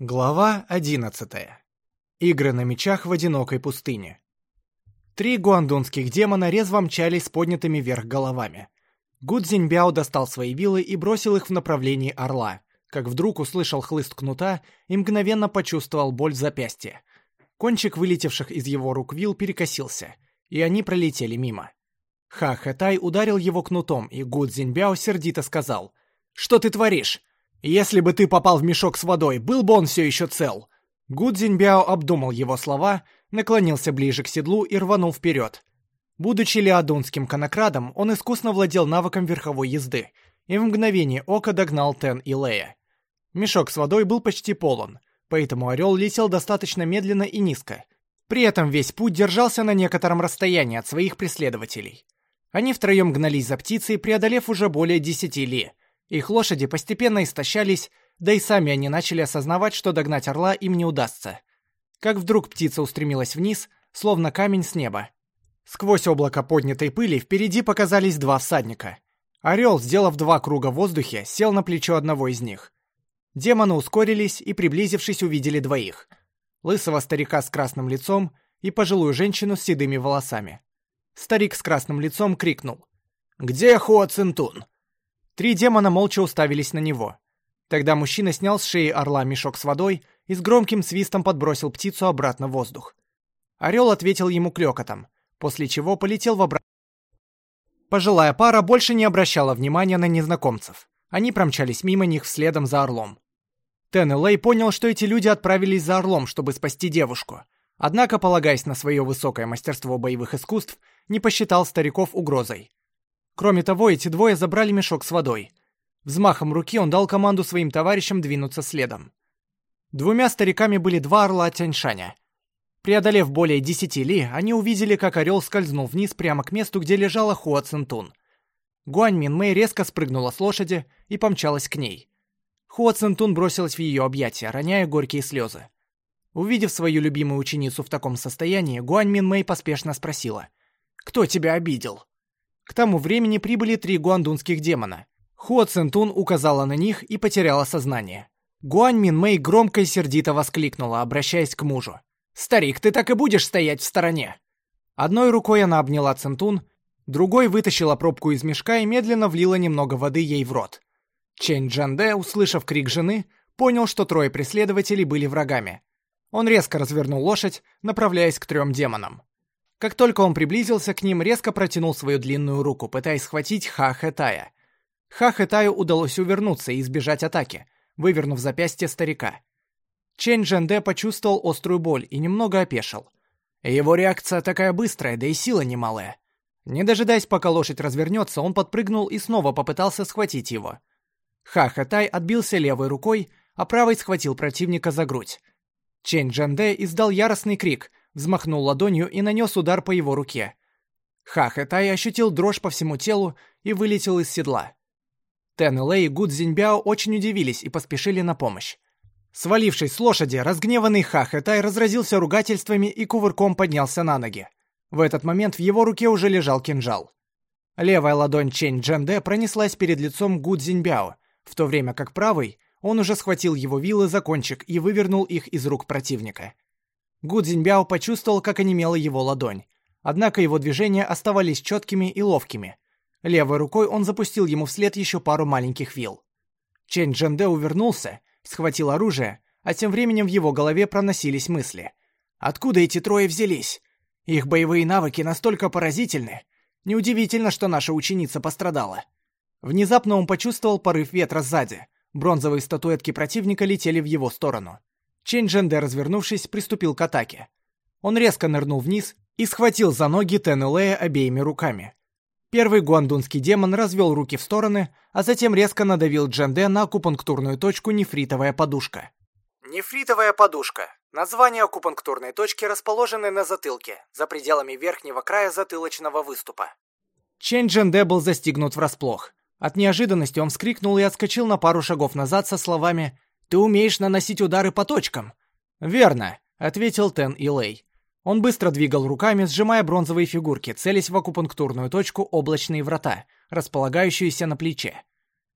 Глава 11. Игры на мечах в одинокой пустыне. Три гуандунских демона резво мчались с поднятыми вверх головами. Гудзиньбяо достал свои вилы и бросил их в направлении орла, как вдруг услышал хлыст кнута и мгновенно почувствовал боль в запястье. Кончик вылетевших из его рук вил перекосился, и они пролетели мимо. Ха Хэтай ударил его кнутом, и Гудзиньбяо сердито сказал «Что ты творишь? Если бы ты попал в мешок с водой, был бы он все еще цел. Гудзиньбяо обдумал его слова, наклонился ближе к седлу и рванул вперед. Будучи леодунским конокрадом, он искусно владел навыком верховой езды и в мгновение ока догнал Тен и Лея. Мешок с водой был почти полон, поэтому орел летел достаточно медленно и низко. При этом весь путь держался на некотором расстоянии от своих преследователей. Они втроем гнались за птицей, преодолев уже более десяти ли. Их лошади постепенно истощались, да и сами они начали осознавать, что догнать орла им не удастся. Как вдруг птица устремилась вниз, словно камень с неба. Сквозь облако поднятой пыли впереди показались два всадника. Орел, сделав два круга в воздухе, сел на плечо одного из них. Демоны ускорились и, приблизившись, увидели двоих. Лысого старика с красным лицом и пожилую женщину с седыми волосами. Старик с красным лицом крикнул. «Где Хуа Цинтун?» Три демона молча уставились на него. Тогда мужчина снял с шеи орла мешок с водой и с громким свистом подбросил птицу обратно в воздух. Орел ответил ему клёкотом, после чего полетел в обратно. Пожилая пара больше не обращала внимания на незнакомцев. Они промчались мимо них следом за орлом. Тен Лэй понял, что эти люди отправились за орлом, чтобы спасти девушку. Однако, полагаясь на свое высокое мастерство боевых искусств, не посчитал стариков угрозой. Кроме того, эти двое забрали мешок с водой. Взмахом руки он дал команду своим товарищам двинуться следом. Двумя стариками были два орла Тяньшаня. Преодолев более десяти ли, они увидели, как орел скользнул вниз прямо к месту, где лежала Хуа Цинтун. Гуань Минмэй резко спрыгнула с лошади и помчалась к ней. Хуа Цинтун бросилась в ее объятия, роняя горькие слезы. Увидев свою любимую ученицу в таком состоянии, Гуань Минмэй поспешно спросила. «Кто тебя обидел?» К тому времени прибыли три гуандунских демона. Хуа Центун указала на них и потеряла сознание. Гуань Мин Мэй громко и сердито воскликнула, обращаясь к мужу. «Старик, ты так и будешь стоять в стороне!» Одной рукой она обняла Центун, другой вытащила пробку из мешка и медленно влила немного воды ей в рот. Чэнь Джанде, услышав крик жены, понял, что трое преследователей были врагами. Он резко развернул лошадь, направляясь к трем демонам. Как только он приблизился к ним, резко протянул свою длинную руку, пытаясь схватить Ха Хэтая. Ха Хэтаю удалось увернуться и избежать атаки, вывернув запястье старика. Чэнь Джэнде почувствовал острую боль и немного опешил. Его реакция такая быстрая, да и сила немалая. Не дожидаясь, пока лошадь развернется, он подпрыгнул и снова попытался схватить его. Ха Хэтай отбился левой рукой, а правой схватил противника за грудь. Чэнь Джэнде издал яростный крик, взмахнул ладонью и нанес удар по его руке. Хахэтай ощутил дрожь по всему телу и вылетел из седла. Тен Лэй и Гуд Зиньбяо очень удивились и поспешили на помощь. Свалившись с лошади, разгневанный Хахэтай разразился ругательствами и кувырком поднялся на ноги. В этот момент в его руке уже лежал кинжал. Левая ладонь Чэнь Джэнде пронеслась перед лицом Гуд Зиньбяо, в то время как правый, он уже схватил его вилы за кончик и вывернул их из рук противника. Гу Цзиньбяо почувствовал, как онемела его ладонь. Однако его движения оставались четкими и ловкими. Левой рукой он запустил ему вслед еще пару маленьких вил. Чэнь Джэнде увернулся, схватил оружие, а тем временем в его голове проносились мысли. Откуда эти трое взялись? Их боевые навыки настолько поразительны. Неудивительно, что наша ученица пострадала. Внезапно он почувствовал порыв ветра сзади. Бронзовые статуэтки противника летели в его сторону. Чэнь Дженде, развернувшись, приступил к атаке. Он резко нырнул вниз и схватил за ноги Тен Лея обеими руками. Первый гуандунский демон развел руки в стороны, а затем резко надавил Дженде на акупунктурную точку нефритовая подушка. Нефритовая подушка. Название акупунктурной точки, расположенной на затылке, за пределами верхнего края затылочного выступа. Чэнь Дженде был застигнут врасплох. От неожиданности он вскрикнул и отскочил на пару шагов назад со словами ты умеешь наносить удары по точкам». «Верно», — ответил Тен Илей. Он быстро двигал руками, сжимая бронзовые фигурки, целясь в акупунктурную точку облачные врата, располагающуюся на плече.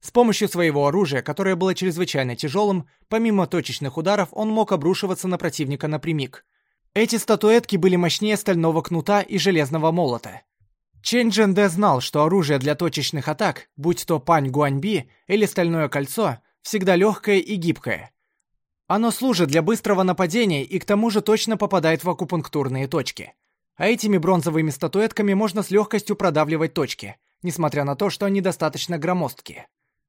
С помощью своего оружия, которое было чрезвычайно тяжелым, помимо точечных ударов, он мог обрушиваться на противника напрямик. Эти статуэтки были мощнее стального кнута и железного молота. Чен Дженде знал, что оружие для точечных атак, будь то пань Гуаньби или стальное кольцо, всегда легкое и гибкое. Оно служит для быстрого нападения и к тому же точно попадает в акупунктурные точки. А этими бронзовыми статуэтками можно с легкостью продавливать точки, несмотря на то, что они достаточно громоздкие.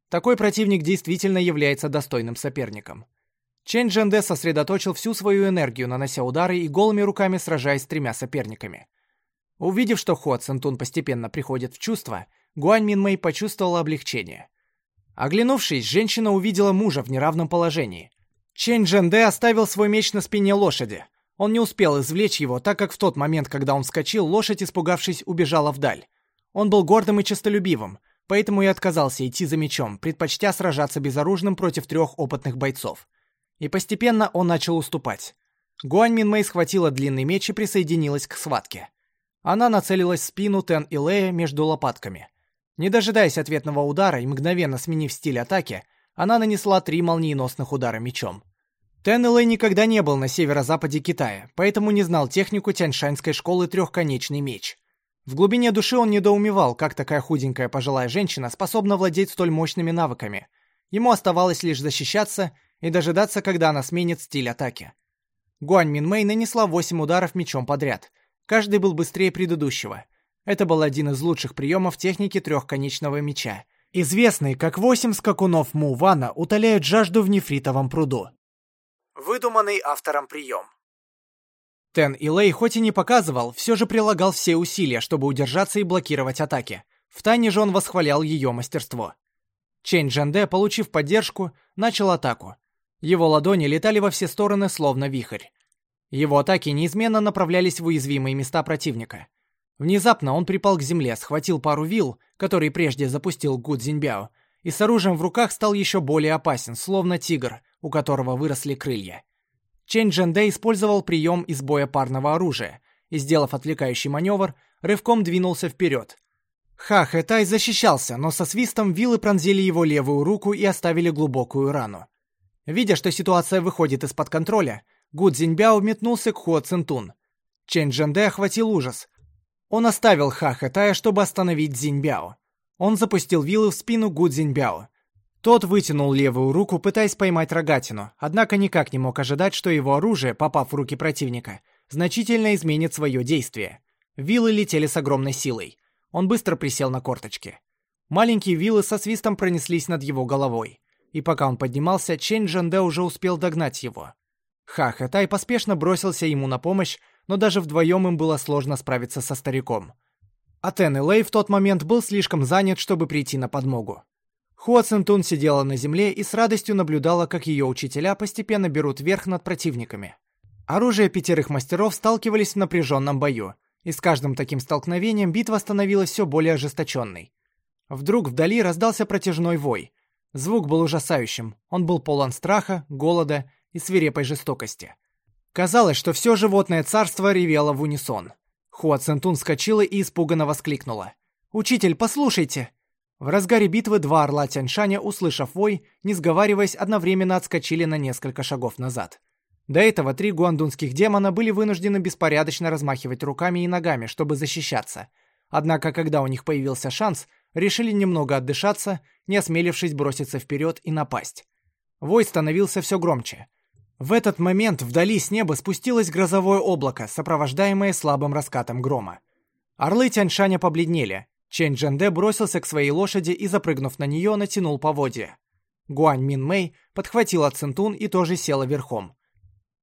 Такой противник действительно является достойным соперником. Чен Дженде сосредоточил всю свою энергию, нанося удары и голыми руками сражаясь с тремя соперниками. Увидев, что Хо Центун постепенно приходит в чувство, Гуань Минмэй почувствовала облегчение. Оглянувшись, женщина увидела мужа в неравном положении. Чен Дженде оставил свой меч на спине лошади. Он не успел извлечь его, так как в тот момент, когда он вскочил, лошадь, испугавшись, убежала вдаль. Он был гордым и честолюбивым, поэтому и отказался идти за мечом, предпочтя сражаться безоружным против трех опытных бойцов. И постепенно он начал уступать. Гуань Минмэй схватила длинный меч и присоединилась к схватке. Она нацелилась в спину Тен и Лея между лопатками. Не дожидаясь ответного удара и мгновенно сменив стиль атаки, она нанесла три молниеносных удара мечом. Тен Илэй никогда не был на северо-западе Китая, поэтому не знал технику Тяньшанской школы «Трехконечный меч». В глубине души он недоумевал, как такая худенькая пожилая женщина способна владеть столь мощными навыками. Ему оставалось лишь защищаться и дожидаться, когда она сменит стиль атаки. Гуань Минмэй нанесла восемь ударов мечом подряд. Каждый был быстрее предыдущего. Это был один из лучших приемов техники трехконечного меча, известный как восемь скакунов Мувана утоляют жажду в нефритовом пруду. Выдуманный автором прием. Тен Илэй хоть и не показывал, все же прилагал все усилия, чтобы удержаться и блокировать атаки. Втайне же он восхвалял ее мастерство. Чэнь Джанде, получив поддержку, начал атаку. Его ладони летали во все стороны, словно вихрь. Его атаки неизменно направлялись в уязвимые места противника. Внезапно он припал к земле, схватил пару вил, которые прежде запустил Гу Цзиньбяо, и с оружием в руках стал еще более опасен, словно тигр, у которого выросли крылья. Чэнь Джэнде использовал прием из боя парного оружия и, сделав отвлекающий маневр, рывком двинулся вперед. Ха Хэтай защищался, но со свистом вилы пронзили его левую руку и оставили глубокую рану. Видя, что ситуация выходит из-под контроля, Гу Цзиньбяо метнулся к Хуо Цинтун. Чэнь Джэнде охватил ужас. Он оставил Ха Хэтая, чтобы остановить Цзиньбяо. Он запустил вилы в спину Гу Цзиньбяо. Тот вытянул левую руку, пытаясь поймать рогатину, однако никак не мог ожидать, что его оружие, попав в руки противника, значительно изменит свое действие. Вилы летели с огромной силой. Он быстро присел на корточки. Маленькие вилы со свистом пронеслись над его головой. И пока он поднимался, Чэнь Джанде уже успел догнать его. Ха Хэтай поспешно бросился ему на помощь, но даже вдвоем им было сложно справиться со стариком. А Тен Лэй в тот момент был слишком занят, чтобы прийти на подмогу. Хуа сидела на земле и с радостью наблюдала, как ее учителя постепенно берут верх над противниками. Оружие пятерых мастеров сталкивались в напряженном бою, и с каждым таким столкновением битва становилась все более ожесточенной. Вдруг вдали раздался протяжной вой. Звук был ужасающим, он был полон страха, голода и свирепой жестокости. Казалось, что все животное царство ревело в унисон. Хуа Центун вскочила и испуганно воскликнула. «Учитель, послушайте!» В разгаре битвы два орла Тяньшаня, услышав вой, не сговариваясь, одновременно отскочили на несколько шагов назад. До этого три гуандунских демона были вынуждены беспорядочно размахивать руками и ногами, чтобы защищаться. Однако, когда у них появился шанс, решили немного отдышаться, не осмелившись броситься вперед и напасть. Вой становился все громче. В этот момент вдали с неба спустилось грозовое облако, сопровождаемое слабым раскатом грома. Орлы Тяньшаня побледнели, Чэнь Джанде бросился к своей лошади и, запрыгнув на нее, натянул поводья. Гуань Мин Мэй подхватила Цинтун и тоже села верхом.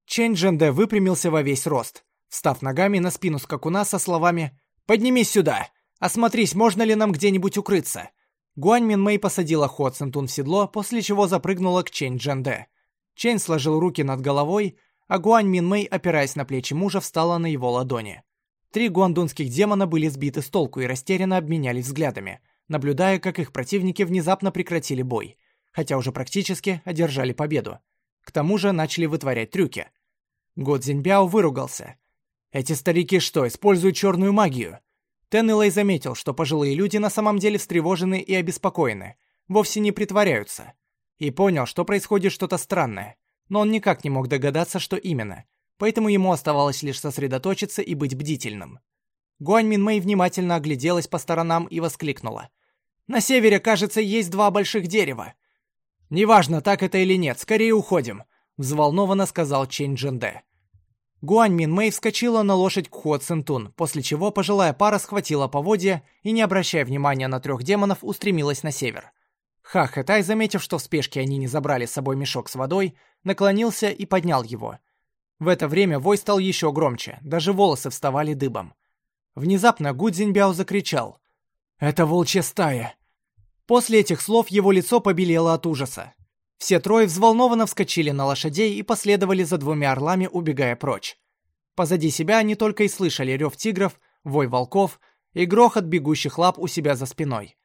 Чэнь Джанде выпрямился во весь рост, встав ногами на спину скакуна со словами «Поднимись сюда! Осмотрись, можно ли нам где-нибудь укрыться!» Гуань Мин Мэй посадила Хо Цинтун в седло, после чего запрыгнула к Чэнь Джанде. Чэнь сложил руки над головой, а Гуань Мин Мэй, опираясь на плечи мужа, встала на его ладони. Три гуандунских демона были сбиты с толку и растерянно обменялись взглядами, наблюдая, как их противники внезапно прекратили бой, хотя уже практически одержали победу. К тому же начали вытворять трюки. Го Цзиньбяо выругался. «Эти старики что, используют черную магию?» Тен Илэй заметил, что пожилые люди на самом деле встревожены и обеспокоены, вовсе не притворяются. И понял, что происходит что-то странное, но он никак не мог догадаться, что именно, поэтому ему оставалось лишь сосредоточиться и быть бдительным. Гуань Минмэй внимательно огляделась по сторонам и воскликнула. «На севере, кажется, есть два больших дерева». «Неважно, так это или нет, скорее уходим», — взволнованно сказал Чэнь Джэнде. Гуань Минмэй вскочила на лошадь к Хуо Цинтун, после чего пожилая пара схватила поводья и, не обращая внимания на трех демонов, устремилась на север. Ха Хэтай, заметив, что в спешке они не забрали с собой мешок с водой, наклонился и поднял его. В это время вой стал еще громче, даже волосы вставали дыбом. Внезапно Гу Цзиньбяо закричал. «Это волчья стая!» После этих слов его лицо побелело от ужаса. Все трое взволнованно вскочили на лошадей и последовали за двумя орлами, убегая прочь. Позади себя они только и слышали рев тигров, вой волков и грохот бегущих лап у себя за спиной.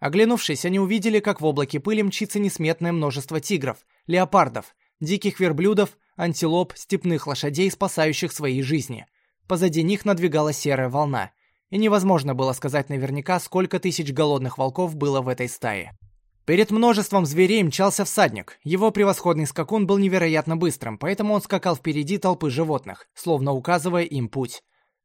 Оглянувшись, они увидели, как в облаке пыли мчится несметное множество тигров, леопардов, диких верблюдов, антилоп, степных лошадей, спасающих свои жизни. Позади них надвигалась серая волна, и невозможно было сказать наверняка, сколько тысяч голодных волков было в этой стае. Перед множеством зверей мчался всадник. Его превосходный скакун был невероятно быстрым, поэтому он скакал впереди толпы животных, словно указывая им путь.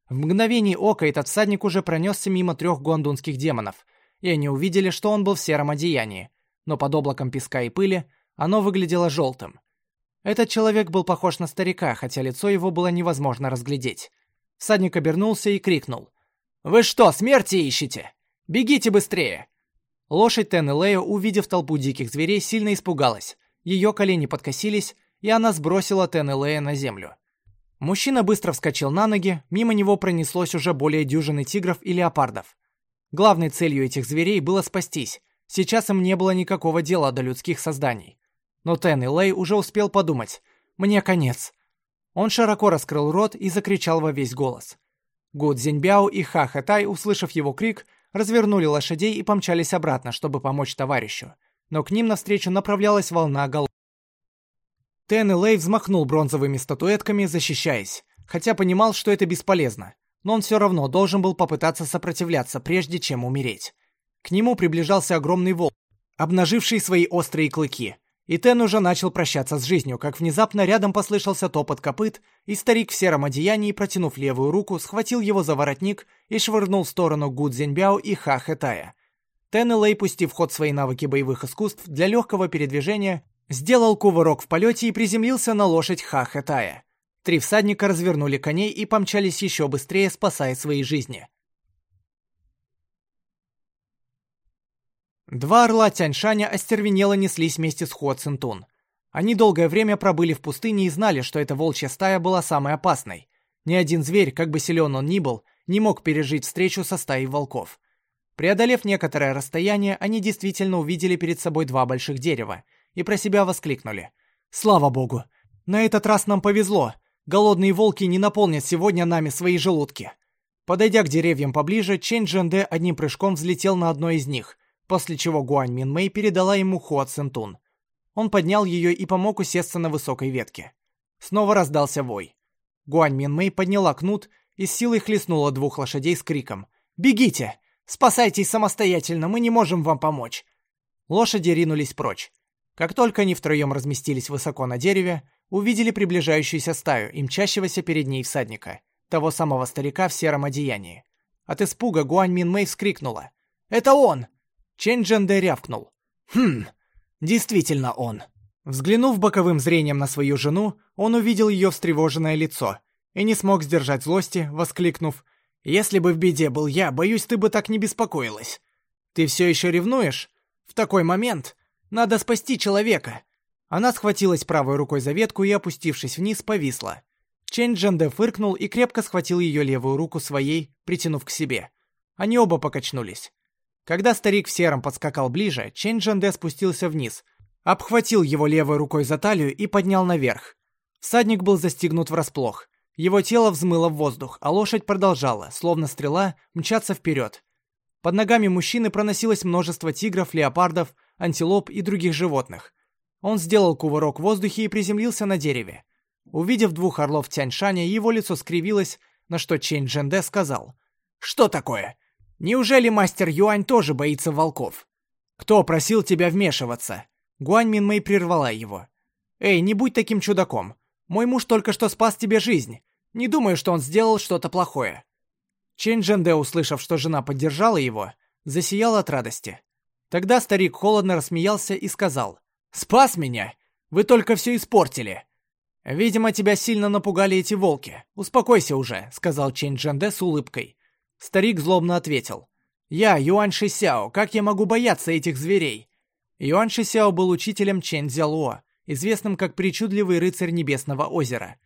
В мгновение ока этот всадник уже пронесся мимо трех гондунских демонов, и они увидели, что он был в сером одеянии, но под облаком песка и пыли оно выглядело желтым. Этот человек был похож на старика, хотя лицо его было невозможно разглядеть. Всадник обернулся и крикнул. «Вы что, смерти ищете? Бегите быстрее! Лошадь Теннелея, увидев толпу диких зверей, сильно испугалась. Ее колени подкосились, и она сбросила Теннелея на землю. Мужчина быстро вскочил на ноги, мимо него пронеслось уже более дюжины тигров и леопардов. Главной целью этих зверей было спастись. Сейчас им не было никакого дела до людских созданий. Но Теннелей уже успел подумать «Мне конец». Он широко раскрыл рот и закричал во весь голос. Гу Цзиньбяо и Ха Хэтай, услышав его крик, развернули лошадей и помчались обратно, чтобы помочь товарищу. Но к ним навстречу направлялась волна голов. Тен и Лэй взмахнул бронзовыми статуэтками, защищаясь, хотя понимал, что это бесполезно. Но он все равно должен был попытаться сопротивляться, прежде чем умереть. К нему приближался огромный волк, обнаживший свои острые клыки. И Тен уже начал прощаться с жизнью, как внезапно рядом послышался топот копыт, и старик в сером одеянии, протянув левую руку, схватил его за воротник и швырнул в сторону Гу Цзиньбяо и Ха Хэтая. Тен и Лэй, пустив в ход свои навыки боевых искусств для легкого передвижения, сделал кувырок в полете и приземлился на лошадь Ха Хэтая. Три всадника развернули коней и помчались еще быстрее, спасая свои жизни. Два орла Тяньшаня остервенело неслись вместе с Хуа Цинтун. Они долгое время пробыли в пустыне и знали, что эта волчья стая была самой опасной. Ни один зверь, как бы силен он ни был, не мог пережить встречу со стаей волков. Преодолев некоторое расстояние, они действительно увидели перед собой два больших дерева и про себя воскликнули. «Слава богу! На этот раз нам повезло! Голодные волки не наполнят сегодня нами свои желудки!» Подойдя к деревьям поближе, Чэнь Джэнде одним прыжком взлетел на одно из них, после чего Гуань Мин Мэй передала ему Хуа Цинтун. Он поднял ее и помог усесться на высокой ветке. Снова раздался вой. Гуань Мин Мэй подняла кнут и с силой хлестнула двух лошадей с криком «Бегите! Спасайтесь самостоятельно, мы не можем вам помочь!» Лошади ринулись прочь. Как только они втроем разместились высоко на дереве, увидели приближающуюся стаю и мчащегося перед ней всадника, того самого старика в сером одеянии. От испуга Гуань Мин Мэй вскрикнула. «Это он! Чэнь Джэнде рявкнул. «Хм, действительно он». Взглянув боковым зрением на свою жену, он увидел ее встревоженное лицо и не смог сдержать злости, воскликнув «Если бы в беде был я, боюсь, ты бы так не беспокоилась. Ты все еще ревнуешь? В такой момент надо спасти человека». Она схватилась правой рукой за ветку и, опустившись вниз, повисла. Чэнь Джанде фыркнул и крепко схватил ее левую руку своей, притянув к себе. Они оба покачнулись. Когда старик в сером подскакал ближе, Чэнь Джанде спустился вниз, обхватил его левой рукой за талию и поднял наверх. Всадник был застигнут врасплох. Его тело взмыло в воздух, а лошадь продолжала, словно стрела, мчаться вперед. Под ногами мужчины проносилось множество тигров, леопардов, антилоп и других животных. Он сделал кувырок в воздухе и приземлился на дереве. Увидев двух орлов Тяньшаня, его лицо скривилось, на что Чэнь Дженде сказал. «Что такое? Неужели мастер Юань тоже боится волков? «Кто просил тебя вмешиваться?» Гуань Минмэй прервала его. «Эй, не будь таким чудаком. Мой муж только что спас тебе жизнь. Не думаю, что он сделал что-то плохое». Чэнь Джэнде, услышав, что жена поддержала его, засиял от радости. Тогда старик холодно рассмеялся и сказал, «Спас меня? Вы только все испортили. Видимо, тебя сильно напугали эти волки. Успокойся уже», — сказал Чэнь Джэнде с улыбкой. Старик злобно ответил, «Я Юань Шисяо, как я могу бояться этих зверей?» Юань Шисяо был учителем Чэнь Цзялуо, известным как причудливый рыцарь Небесного озера.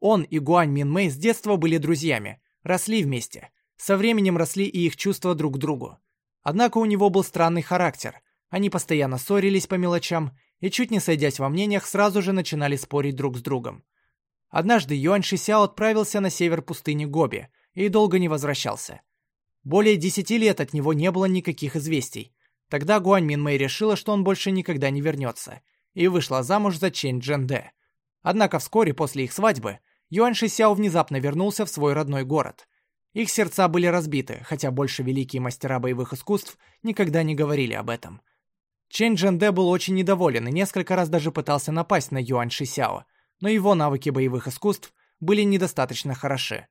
Он и Гуань Минмэй с детства были друзьями, росли вместе. Со временем росли и их чувства друг к другу. Однако у него был странный характер. Они постоянно ссорились по мелочам и, чуть не сойдясь во мнениях, сразу же начинали спорить друг с другом. Однажды Юань Шисяо отправился на север пустыни Гоби и долго не возвращался. Более десяти лет от него не было никаких известий. Тогда Гуань Минмэй решила, что он больше никогда не вернется, и вышла замуж за Чэнь Джэнде. Однако вскоре после их свадьбы Юань Шисяо внезапно вернулся в свой родной город. Их сердца были разбиты, хотя больше великие мастера боевых искусств никогда не говорили об этом. Чен Дженде был очень недоволен и несколько раз даже пытался напасть на Юань Шисяо, но его навыки боевых искусств были недостаточно хороши.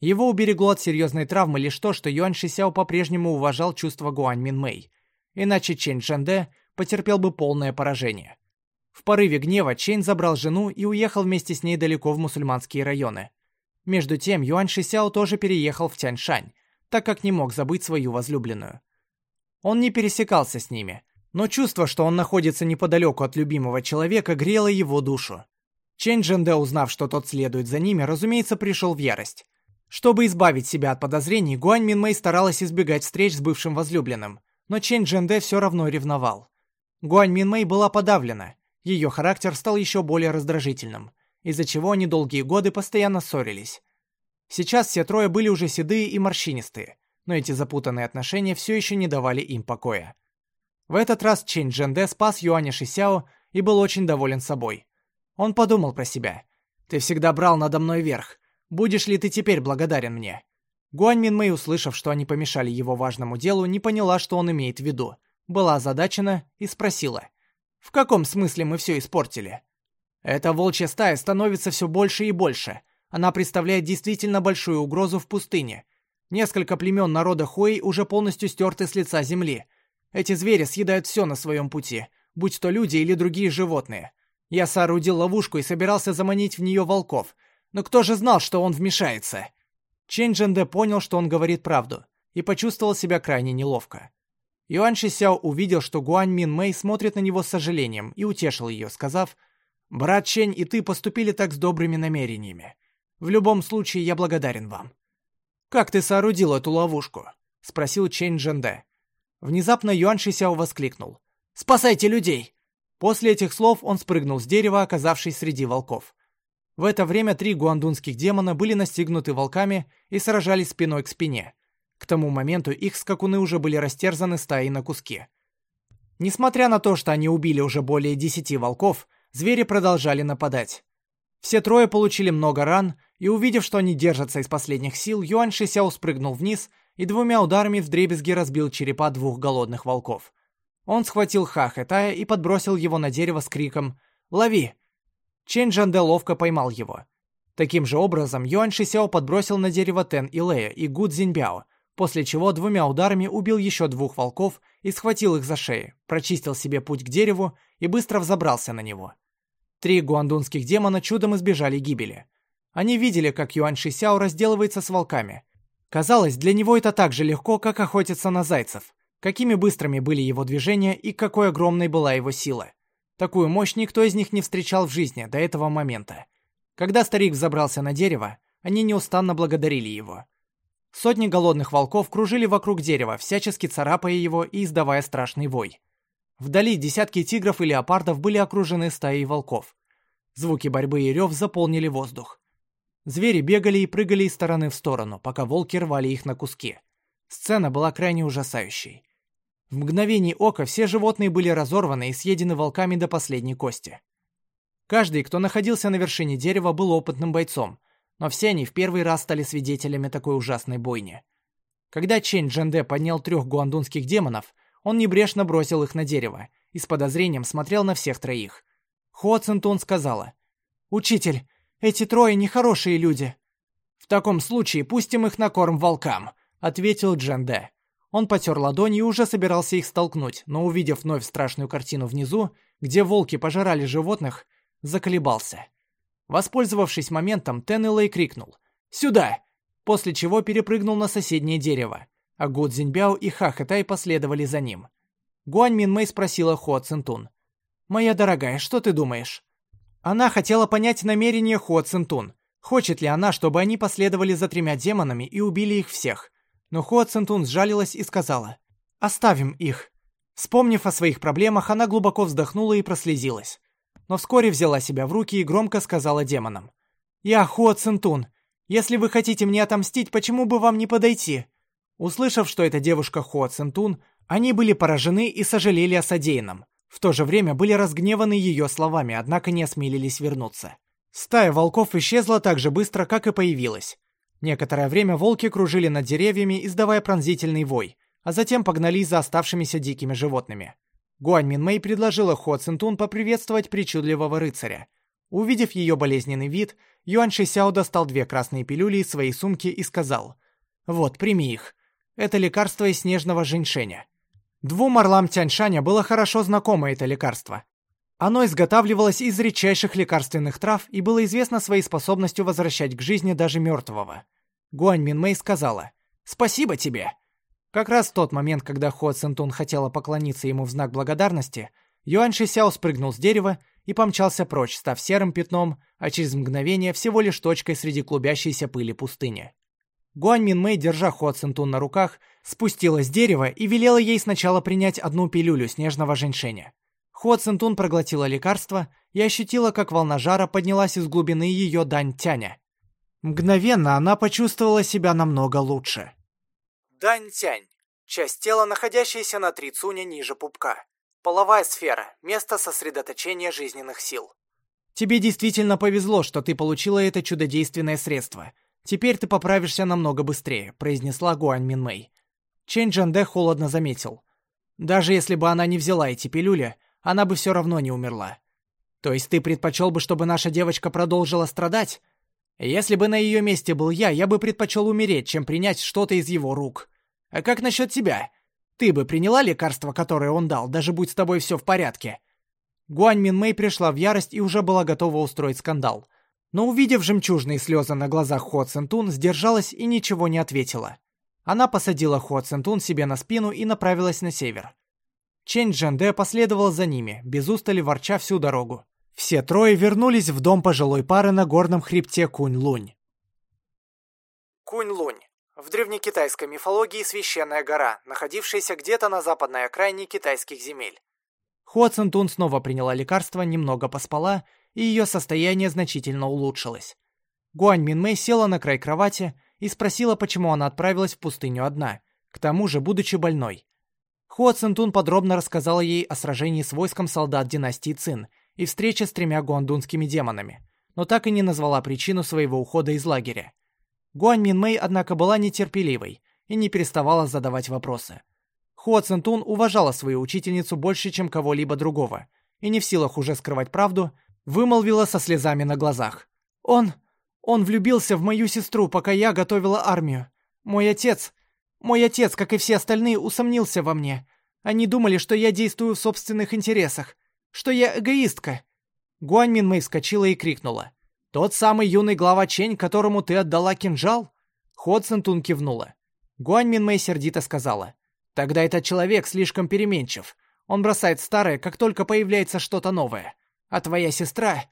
Его уберегло от серьезной травмы лишь то, что Юань Шисяо по-прежнему уважал чувства Гуань Минмэй. Иначе Чен Дженде потерпел бы полное поражение. В порыве гнева Чейн забрал жену и уехал вместе с ней далеко в мусульманские районы. Между тем, Юань Шисяо тоже переехал в Тяньшань, так как не мог забыть свою возлюбленную. Он не пересекался с ними, но чувство, что он находится неподалеку от любимого человека, грело его душу. Чэнь Джэнде, узнав, что тот следует за ними, разумеется, пришел в ярость. Чтобы избавить себя от подозрений, Гуань Минмэй старалась избегать встреч с бывшим возлюбленным, но Чэнь Джэнде все равно ревновал. Гуань Минмэй была подавлена, ее характер стал еще более раздражительным из-за чего они долгие годы постоянно ссорились. Сейчас все трое были уже седые и морщинистые, но эти запутанные отношения все еще не давали им покоя. В этот раз Чэнь Джэнде спас Юаня Шисяо и был очень доволен собой. Он подумал про себя. «Ты всегда брал надо мной верх. Будешь ли ты теперь благодарен мне?» Гуань Минмэй, услышав, что они помешали его важному делу, не поняла, что он имеет в виду. Была озадачена и спросила. «В каком смысле мы все испортили?» Эта волчья стая становится все больше и больше. Она представляет действительно большую угрозу в пустыне. Несколько племен народа Хуэй уже полностью стерты с лица земли. Эти звери съедают все на своем пути, будь то люди или другие животные. Я соорудил ловушку и собирался заманить в нее волков. Но кто же знал, что он вмешается? Чен Дженде понял, что он говорит правду, и почувствовал себя крайне неловко. Юань Шисяо увидел, что Гуань Мин Мэй смотрит на него с сожалением, и утешил ее, сказав – Брат Чень и ты поступили так с добрыми намерениями. В любом случае, я благодарен вам. Как ты соорудил эту ловушку? Спросил Чень Дженде. Внезапно Юань Шисяо воскликнул. «Спасайте людей!» После этих слов он спрыгнул с дерева, оказавшись среди волков. В это время три гуандунских демона были настигнуты волками и сражались спиной к спине. К тому моменту их скакуны уже были растерзаны стаей на куски. Несмотря на то, что они убили уже более десяти волков, звери продолжали нападать. Все трое получили много ран, и увидев, что они держатся из последних сил, Юань Шисяо спрыгнул вниз и двумя ударами вдребезги разбил черепа двух голодных волков. Он схватил Ха Хэтая и подбросил его на дерево с криком «Лови!». Чен Джанде ловко поймал его. Таким же образом Юань Шисяо подбросил на дерево Тен Илея и Гу Цзиньбяо, после чего двумя ударами убил еще двух волков и схватил их за шеи, прочистил себе путь к дереву и быстро взобрался на него. Три гуандунских демона чудом избежали гибели. Они видели, как Юань Шисяо разделывается с волками. Казалось, для него это так же легко, как охотиться на зайцев. Какими быстрыми были его движения и какой огромной была его сила. Такую мощь никто из них не встречал в жизни до этого момента. Когда старик взобрался на дерево, они неустанно благодарили его. Сотни голодных волков кружили вокруг дерева, всячески царапая его и издавая страшный вой. Вдали десятки тигров и леопардов были окружены стаей волков. Звуки борьбы и рев заполнили воздух. Звери бегали и прыгали из стороны в сторону, пока волки рвали их на куски. Сцена была крайне ужасающей. В мгновение ока все животные были разорваны и съедены волками до последней кости. Каждый, кто находился на вершине дерева, был опытным бойцом, но все они в первый раз стали свидетелями такой ужасной бойни. Когда Чэнь Джэнде поднял трех гуандунских демонов, он небрежно бросил их на дерево и с подозрением смотрел на всех троих. Хуо Цинтун сказала, «Учитель, эти трое нехорошие люди». «В таком случае пустим их на корм волкам», — ответил Джен Дэ. Он потер ладони и уже собирался их столкнуть, но увидев вновь страшную картину внизу, где волки пожирали животных, заколебался. Воспользовавшись моментом, Тен крикнул «Сюда!», после чего перепрыгнул на соседнее дерево, а Гу Цзиньбяо и Ха Хэтай последовали за ним. Гуань Минмэй спросила Хуа Цинтун. «Моя дорогая, что ты думаешь?» Она хотела понять намерения Хуа Цинтун. Хочет ли она, чтобы они последовали за тремя демонами и убили их всех? Но Хуа Цинтун сжалилась и сказала, «Оставим их». Вспомнив о своих проблемах, она глубоко вздохнула и прослезилась. Но вскоре взяла себя в руки и громко сказала демонам, «Я Хуа Цинтун. Если вы хотите мне отомстить, почему бы вам не подойти?» Услышав, что это девушка Хуа Цинтун, они были поражены и сожалели о содеянном. В то же время были разгневаны ее словами, однако не осмелились вернуться. Стая волков исчезла так же быстро, как и появилась. Некоторое время волки кружили над деревьями, издавая пронзительный вой, а затем погнались за оставшимися дикими животными. Гуань Минмэй предложила Хо Цинтун поприветствовать причудливого рыцаря. Увидев ее болезненный вид, Юань Шисяо достал две красные пилюли из своей сумки и сказал, «Вот, прими их. Это лекарство из снежного женьшеня». Двум орлам Тяньшаня было хорошо знакомо это лекарство. Оно изготавливалось из редчайших лекарственных трав и было известно своей способностью возвращать к жизни даже мертвого. Гуань Минмэй сказала «Спасибо тебе». Как раз в тот момент, когда Хо Центун хотела поклониться ему в знак благодарности, Юань Шисяо спрыгнул с дерева и помчался прочь, став серым пятном, а через мгновение всего лишь точкой среди клубящейся пыли пустыни. Гуань Минмэй, держа Хо Центун на руках, спустилась с дерева и велела ей сначала принять одну пилюлю снежного женьшеня. Хо Цинтун проглотила лекарство и ощутила, как волна жара поднялась из глубины ее дань-тяня. Мгновенно она почувствовала себя намного лучше. Дань-тянь. Часть тела, находящаяся на три цуня ниже пупка. Половая сфера. Место сосредоточения жизненных сил. Тебе действительно повезло, что ты получила это чудодейственное средство. Теперь ты поправишься намного быстрее, произнесла Гуань Минмэй. Чэнь Джанде холодно заметил. Даже если бы она не взяла эти пилюли, она бы все равно не умерла. То есть ты предпочел бы, чтобы наша девочка продолжила страдать? Если бы на ее месте был я, я бы предпочел умереть, чем принять что-то из его рук. А как насчет тебя? Ты бы приняла лекарство, которое он дал, даже будь с тобой все в порядке?» Гуань Минмэй пришла в ярость и уже была готова устроить скандал. Но увидев жемчужные слезы на глазах Хо Центун, сдержалась и ничего не ответила. Она посадила Хо Центун себе на спину и направилась на север. Чэнь Джанде последовал за ними, без устали ворча всю дорогу. Все трое вернулись в дом пожилой пары на горном хребте Кунь-Лунь. Кунь-Лунь. В древнекитайской мифологии священная гора, находившаяся где-то на западной окраине китайских земель. Хуа Цинтун снова приняла лекарство, немного поспала, и ее состояние значительно улучшилось. Гуань Минмэй села на край кровати и спросила, почему она отправилась в пустыню одна, к тому же будучи больной. Хуа Цинтун подробно рассказала ей о сражении с войском солдат династии Цин и встрече с тремя гуандунскими демонами, но так и не назвала причину своего ухода из лагеря. Гуань Минмэй, однако, была нетерпеливой и не переставала задавать вопросы. Хуа Цинтун уважала свою учительницу больше, чем кого-либо другого, и не в силах уже скрывать правду, вымолвила со слезами на глазах. «Он... он влюбился в мою сестру, пока я готовила армию. Мой отец... Мой отец, как и все остальные, усомнился во мне. Они думали, что я действую в собственных интересах, что я эгоистка. Гуань Минмэй вскочила и крикнула. «Тот самый юный глава Чень, которому ты отдала кинжал?» Хо Центун кивнула. Гуань Минмэй сердито сказала. «Тогда этот человек слишком переменчив. Он бросает старое, как только появляется что-то новое. А твоя сестра...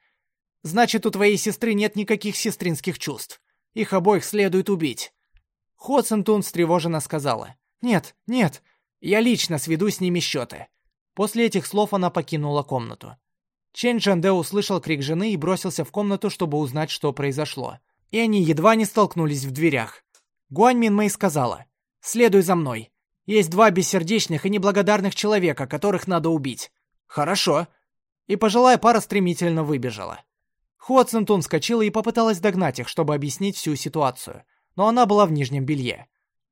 Значит, у твоей сестры нет никаких сестринских чувств. Их обоих следует убить. Хо Центун встревоженно сказала. «Нет, нет, я лично сведу с ними счеты». После этих слов она покинула комнату. Чен Джанде услышал крик жены и бросился в комнату, чтобы узнать, что произошло. И они едва не столкнулись в дверях. Гуань Минмэй сказала, «Следуй за мной. Есть два бессердечных и неблагодарных человека, которых надо убить». «Хорошо». И пожилая пара стремительно выбежала. Хуа Цинтун вскочила и попыталась догнать их, чтобы объяснить всю ситуацию – но она была в нижнем белье.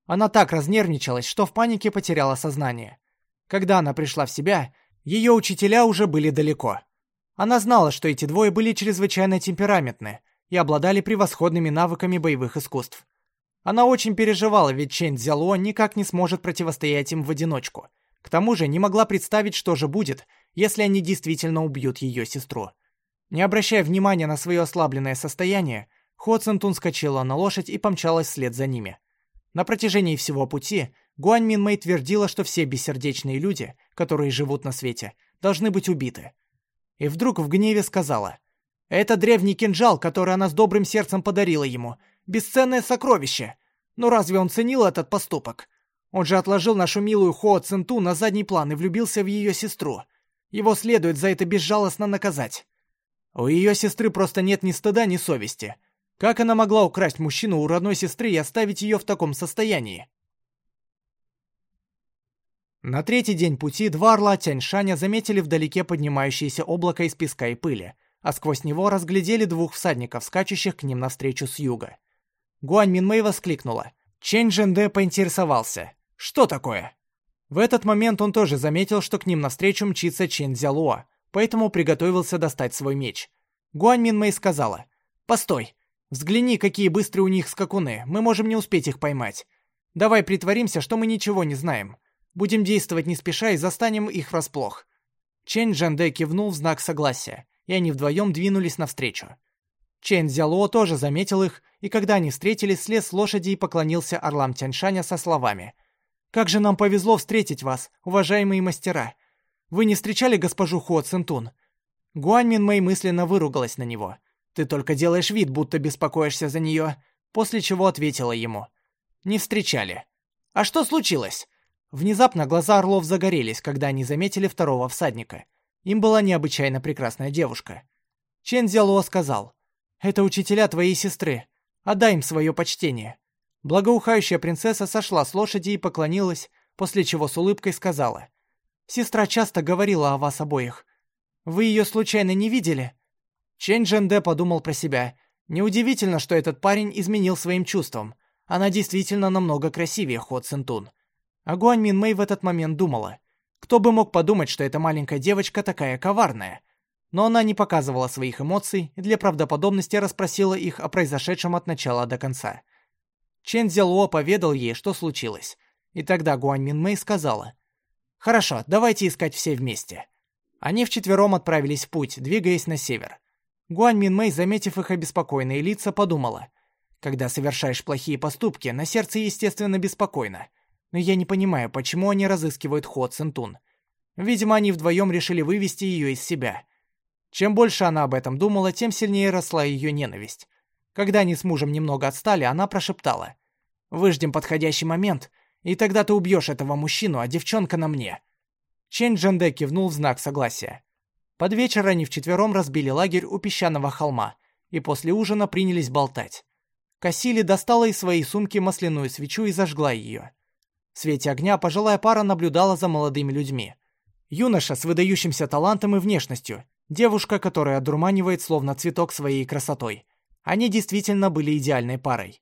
Она так разнервничалась, что в панике потеряла сознание. Когда она пришла в себя, ее учителя уже были далеко. Она знала, что эти двое были чрезвычайно темпераментны и обладали превосходными навыками боевых искусств. Она очень переживала, ведь Чэнь Цзяло никак не сможет противостоять им в одиночку. К тому же не могла представить, что же будет, если они действительно убьют ее сестру. Не обращая внимания на свое ослабленное состояние, Хо Центун скачала на лошадь и помчалась вслед за ними. На протяжении всего пути Гуань Минмэй твердила, что все бессердечные люди, которые живут на свете, должны быть убиты. И вдруг в гневе сказала, «Это древний кинжал, который она с добрым сердцем подарила ему. Бесценное сокровище. Но разве он ценил этот поступок? Он же отложил нашу милую Хо Цинту на задний план и влюбился в ее сестру. Его следует за это безжалостно наказать. У ее сестры просто нет ни стыда, ни совести. Как она могла украсть мужчину у родной сестры и оставить ее в таком состоянии? На третий день пути два орла Тяньшаня заметили вдалеке поднимающееся облако из песка и пыли, а сквозь него разглядели двух всадников, скачущих к ним навстречу с юга. Гуань Минмэй воскликнула. Чэнь Джэнде поинтересовался. «Что такое?» В этот момент он тоже заметил, что к ним навстречу мчится Чэнь Цзялуа, поэтому приготовился достать свой меч. Гуань Минмэй сказала. «Постой, Взгляни, какие быстрые у них скакуны. Мы можем не успеть их поймать. Давай притворимся, что мы ничего не знаем. Будем действовать не спеша и застанем их врасплох». Чэнь Джанде кивнул в знак согласия, и они вдвоем двинулись навстречу. Чэнь Зяло тоже заметил их, и когда они встретились, слез с лошади и поклонился орлам Тяньшаня со словами. «Как же нам повезло встретить вас, уважаемые мастера! Вы не встречали госпожу Хо Цинтун?» Гуань Мэй мысленно выругалась на него. Ты только делаешь вид, будто беспокоишься за нее, после чего ответила ему. Не встречали. А что случилось? Внезапно глаза орлов загорелись, когда они заметили второго всадника. Им была необычайно прекрасная девушка. Чен Зяло сказал, «Это учителя твоей сестры. Отдай им свое почтение». Благоухающая принцесса сошла с лошади и поклонилась, после чего с улыбкой сказала, «Сестра часто говорила о вас обоих. Вы ее случайно не видели?» Чэнь Джэнде подумал про себя. Неудивительно, что этот парень изменил своим чувствам. Она действительно намного красивее Хо Цинтун. А Гуань Мин Мэй в этот момент думала. Кто бы мог подумать, что эта маленькая девочка такая коварная? Но она не показывала своих эмоций и для правдоподобности расспросила их о произошедшем от начала до конца. Чен Цзялуо поведал ей, что случилось. И тогда Гуань Мин Мэй сказала. «Хорошо, давайте искать все вместе». Они вчетвером отправились в путь, двигаясь на север. Гуань Минмэй, заметив их обеспокоенные лица, подумала. Когда совершаешь плохие поступки, на сердце, естественно, беспокойно. Но я не понимаю, почему они разыскивают Хо Цинтун. Видимо, они вдвоем решили вывести ее из себя. Чем больше она об этом думала, тем сильнее росла ее ненависть. Когда они с мужем немного отстали, она прошептала. «Выждем подходящий момент, и тогда ты убьешь этого мужчину, а девчонка на мне». Чэнь Джанде кивнул в знак согласия. Под вечер они вчетвером разбили лагерь у песчаного холма и после ужина принялись болтать. Кассили достала из своей сумки масляную свечу и зажгла ее. В свете огня пожилая пара наблюдала за молодыми людьми. Юноша с выдающимся талантом и внешностью, девушка, которая одурманивает словно цветок своей красотой. Они действительно были идеальной парой.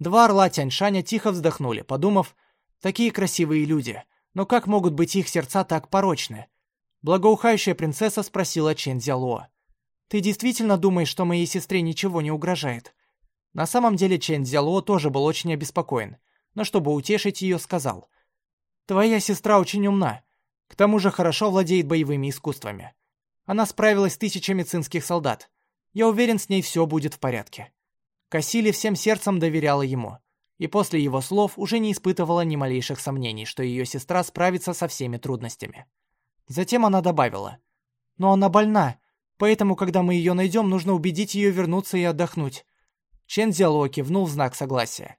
Два орла Тяньшаня тихо вздохнули, подумав, такие красивые люди, но как могут быть их сердца так порочны? Благоухающая принцесса спросила Чен Цзяло. «Ты действительно думаешь, что моей сестре ничего не угрожает?» На самом деле Чен Цзяло тоже был очень обеспокоен, но чтобы утешить ее, сказал. «Твоя сестра очень умна. К тому же хорошо владеет боевыми искусствами. Она справилась с тысячами цинских солдат. Я уверен, с ней все будет в порядке». Кассили всем сердцем доверяла ему, и после его слов уже не испытывала ни малейших сомнений, что ее сестра справится со всеми трудностями. Затем она добавила. «Но она больна, поэтому, когда мы ее найдем, нужно убедить ее вернуться и отдохнуть». Чен Зяло кивнул в знак согласия.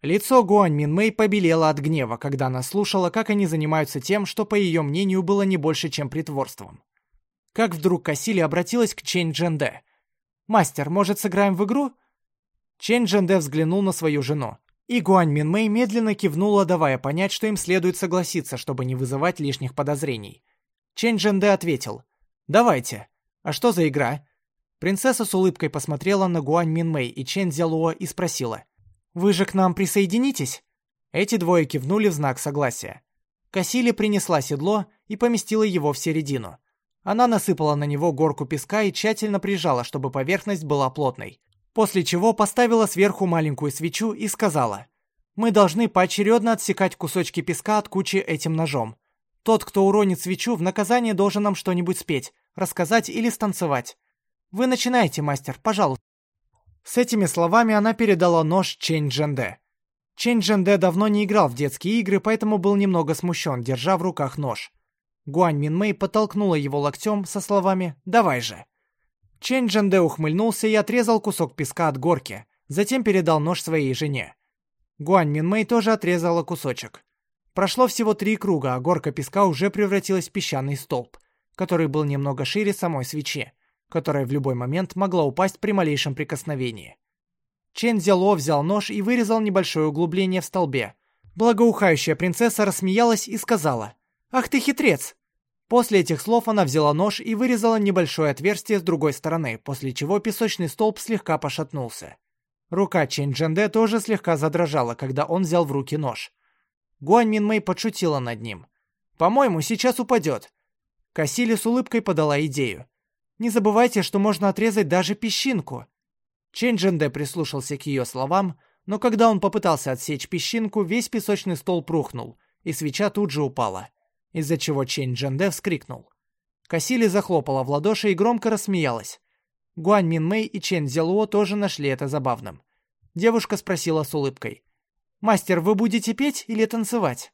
Лицо Гуань Минмэй побелело от гнева, когда она слушала, как они занимаются тем, что, по ее мнению, было не больше, чем притворством. Как вдруг Кассили обратилась к Чэнь Дженде. «Мастер, может, сыграем в игру?» Чэнь Дженде взглянул на свою жену. И Гуань Минмэй медленно кивнула, давая понять, что им следует согласиться, чтобы не вызывать лишних подозрений. Чэнь Джэнде ответил. «Давайте. А что за игра?» Принцесса с улыбкой посмотрела на Гуань Минмэй и Чэнь Зялуо и спросила. «Вы же к нам присоединитесь?» Эти двое кивнули в знак согласия. Касили принесла седло и поместила его в середину. Она насыпала на него горку песка и тщательно прижала, чтобы поверхность была плотной. После чего поставила сверху маленькую свечу и сказала, «Мы должны поочередно отсекать кусочки песка от кучи этим ножом. Тот, кто уронит свечу, в наказание должен нам что-нибудь спеть, рассказать или станцевать. Вы начинаете, мастер, пожалуйста». С этими словами она передала нож Чэнь Дженде. Чэнь Дженде давно не играл в детские игры, поэтому был немного смущен, держа в руках нож. Гуань Минмэй подтолкнула его локтем со словами «Давай же». Чэнь Дженде ухмыльнулся и отрезал кусок песка от горки, затем передал нож своей жене. Гуань Минмэй тоже отрезала кусочек. Прошло всего три круга, а горка песка уже превратилась в песчаный столб, который был немного шире самой свечи, которая в любой момент могла упасть при малейшем прикосновении. Чен Зяло взял нож и вырезал небольшое углубление в столбе. Благоухающая принцесса рассмеялась и сказала «Ах ты хитрец!» После этих слов она взяла нож и вырезала небольшое отверстие с другой стороны, после чего песочный столб слегка пошатнулся. Рука Чэнь Дженде тоже слегка задрожала, когда он взял в руки нож. Гуань Минмэй подшутила над ним. «По-моему, сейчас упадет». Кассили с улыбкой подала идею. «Не забывайте, что можно отрезать даже песчинку». Чэнь Дженде прислушался к ее словам, но когда он попытался отсечь песчинку, весь песочный столб рухнул, и свеча тут же упала из-за чего Чэнь Джанде вскрикнул. Касили захлопала в ладоши и громко рассмеялась. Гуань Мин Мэй и Чен Зелуо тоже нашли это забавным. Девушка спросила с улыбкой. «Мастер, вы будете петь или танцевать?»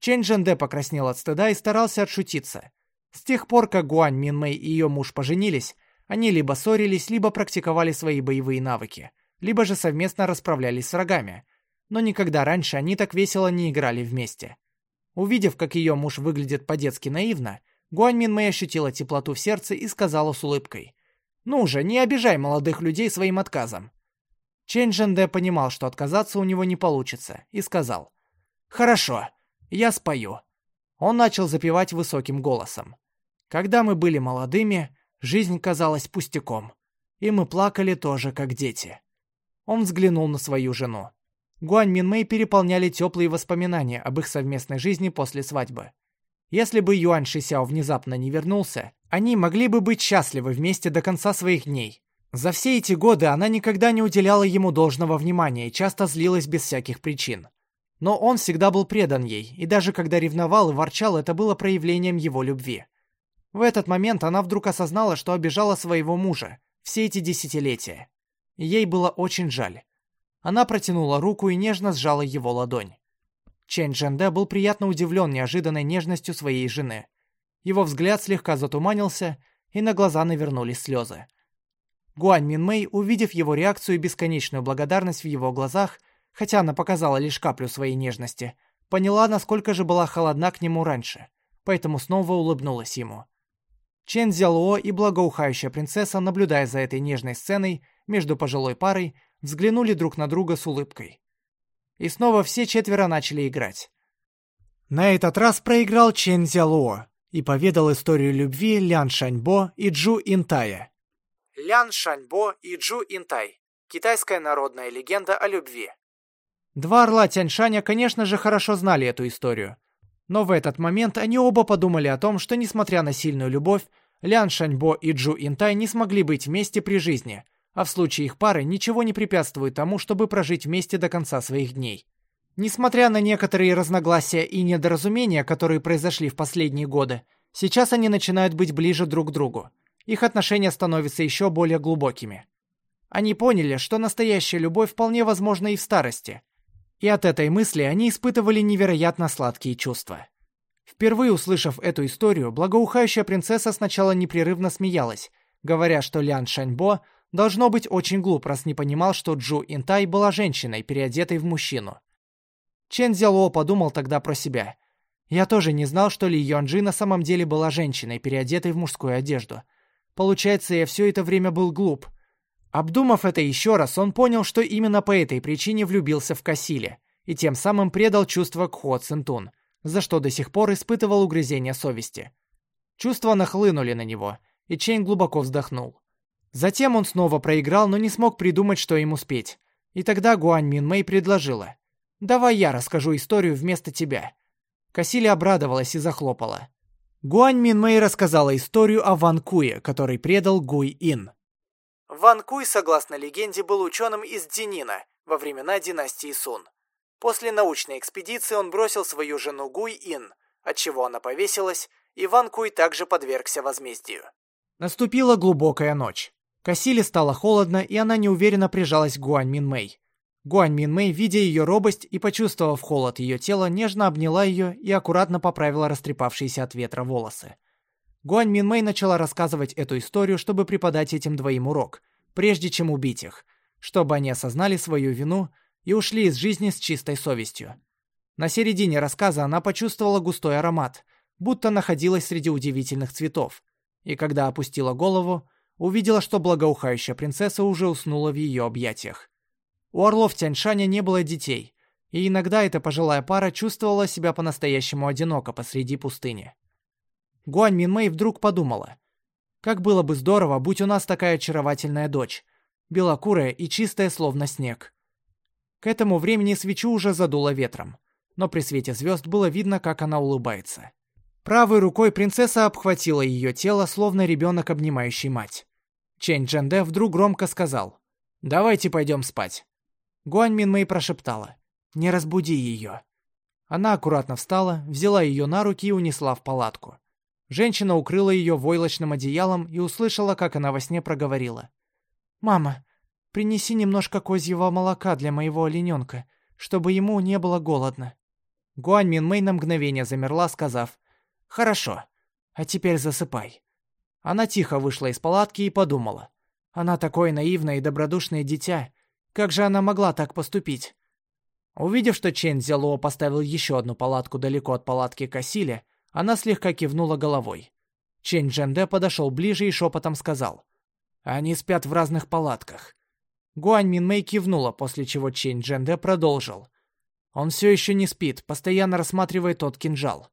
Чен Джанде покраснел от стыда и старался отшутиться. С тех пор, как Гуань Мин Мэй и ее муж поженились, они либо ссорились, либо практиковали свои боевые навыки, либо же совместно расправлялись с врагами. Но никогда раньше они так весело не играли вместе. Увидев, как ее муж выглядит по-детски наивно, Гуань Минмэй ощутила теплоту в сердце и сказала с улыбкой. «Ну же, не обижай молодых людей своим отказом». Чэнь Джэнде понимал, что отказаться у него не получится, и сказал. «Хорошо, я спою». Он начал запевать высоким голосом. «Когда мы были молодыми, жизнь казалась пустяком, и мы плакали тоже, как дети». Он взглянул на свою жену. Гуань Минмэй переполняли теплые воспоминания об их совместной жизни после свадьбы. Если бы Юань Шисяо внезапно не вернулся, они могли бы быть счастливы вместе до конца своих дней. За все эти годы она никогда не уделяла ему должного внимания и часто злилась без всяких причин. Но он всегда был предан ей, и даже когда ревновал и ворчал, это было проявлением его любви. В этот момент она вдруг осознала, что обижала своего мужа все эти десятилетия. ей было очень жаль. Она протянула руку и нежно сжала его ладонь. Чэнь Джэнде был приятно удивлен неожиданной нежностью своей жены. Его взгляд слегка затуманился, и на глаза навернулись слезы. Гуань Минмэй, увидев его реакцию и бесконечную благодарность в его глазах, хотя она показала лишь каплю своей нежности, поняла, насколько же была холодна к нему раньше, поэтому снова улыбнулась ему. Чен Зялуо и благоухающая принцесса, наблюдая за этой нежной сценой между пожилой парой, взглянули друг на друга с улыбкой. И снова все четверо начали играть. На этот раз проиграл Чен Зялуо и поведал историю любви Лян Шаньбо и Джу Интая. Лян Шаньбо и Джу Интай. Китайская народная легенда о любви. Два орла Тяньшаня, конечно же, хорошо знали эту историю. Но в этот момент они оба подумали о том, что, несмотря на сильную любовь, Лян Шаньбо и Джу Интай не смогли быть вместе при жизни – а в случае их пары ничего не препятствует тому, чтобы прожить вместе до конца своих дней. Несмотря на некоторые разногласия и недоразумения, которые произошли в последние годы, сейчас они начинают быть ближе друг к другу. Их отношения становятся еще более глубокими. Они поняли, что настоящая любовь вполне возможна и в старости. И от этой мысли они испытывали невероятно сладкие чувства. Впервые услышав эту историю, благоухающая принцесса сначала непрерывно смеялась, говоря, что Лян Шаньбо Должно быть очень глуп, раз не понимал, что Джу Интай была женщиной, переодетой в мужчину. Чен Зяло подумал тогда про себя. Я тоже не знал, что Ли Йонджи на самом деле была женщиной, переодетой в мужскую одежду. Получается, я все это время был глуп. Обдумав это еще раз, он понял, что именно по этой причине влюбился в Касиле и тем самым предал чувства к Хо Цинтун, за что до сих пор испытывал угрызение совести. Чувства нахлынули на него, и Чейн глубоко вздохнул. Затем он снова проиграл, но не смог придумать, что ему спеть. И тогда Гуань Мин Мэй предложила. «Давай я расскажу историю вместо тебя». Касили обрадовалась и захлопала. Гуань Минмэй рассказала историю о Ван Куе, который предал Гуй Ин. Ван Куй, согласно легенде, был ученым из Динина во времена династии Сун. После научной экспедиции он бросил свою жену Гуй Ин, отчего она повесилась, и Ван Куй также подвергся возмездию. Наступила глубокая ночь. Касиле стало холодно, и она неуверенно прижалась к Гуань Минмэй. Гуань Минмэй, видя ее робость и почувствовав холод ее тела, нежно обняла ее и аккуратно поправила растрепавшиеся от ветра волосы. Гуань Минмэй начала рассказывать эту историю, чтобы преподать этим двоим урок, прежде чем убить их, чтобы они осознали свою вину и ушли из жизни с чистой совестью. На середине рассказа она почувствовала густой аромат, будто находилась среди удивительных цветов, и когда опустила голову, увидела, что благоухающая принцесса уже уснула в ее объятиях. У орлов Тяньшаня не было детей, и иногда эта пожилая пара чувствовала себя по-настоящему одиноко посреди пустыни. Гуань Минмэй вдруг подумала, как было бы здорово, будь у нас такая очаровательная дочь, белокурая и чистая, словно снег. К этому времени свечу уже задуло ветром, но при свете звезд было видно, как она улыбается. Правой рукой принцесса обхватила ее тело, словно ребенок, обнимающий мать. Чэнь Джэнде вдруг громко сказал «Давайте пойдем спать». Гуань Минмэй прошептала. «Не разбуди ее». Она аккуратно встала, взяла ее на руки и унесла в палатку. Женщина укрыла ее войлочным одеялом и услышала, как она во сне проговорила. «Мама, принеси немножко козьего молока для моего олененка, чтобы ему не было голодно». Гуань Минмэй на мгновение замерла, сказав «Хорошо, а теперь засыпай». Она тихо вышла из палатки и подумала. Она такое наивное и добродушное дитя, как же она могла так поступить? Увидев, что Чен Зяло поставил еще одну палатку далеко от палатки Касиля, она слегка кивнула головой. Чен Дженде подошел ближе и шепотом сказал. «Они спят в разных палатках». Гуань Минмэй кивнула, после чего Чен Дженде продолжил. «Он все еще не спит, постоянно рассматривает тот кинжал.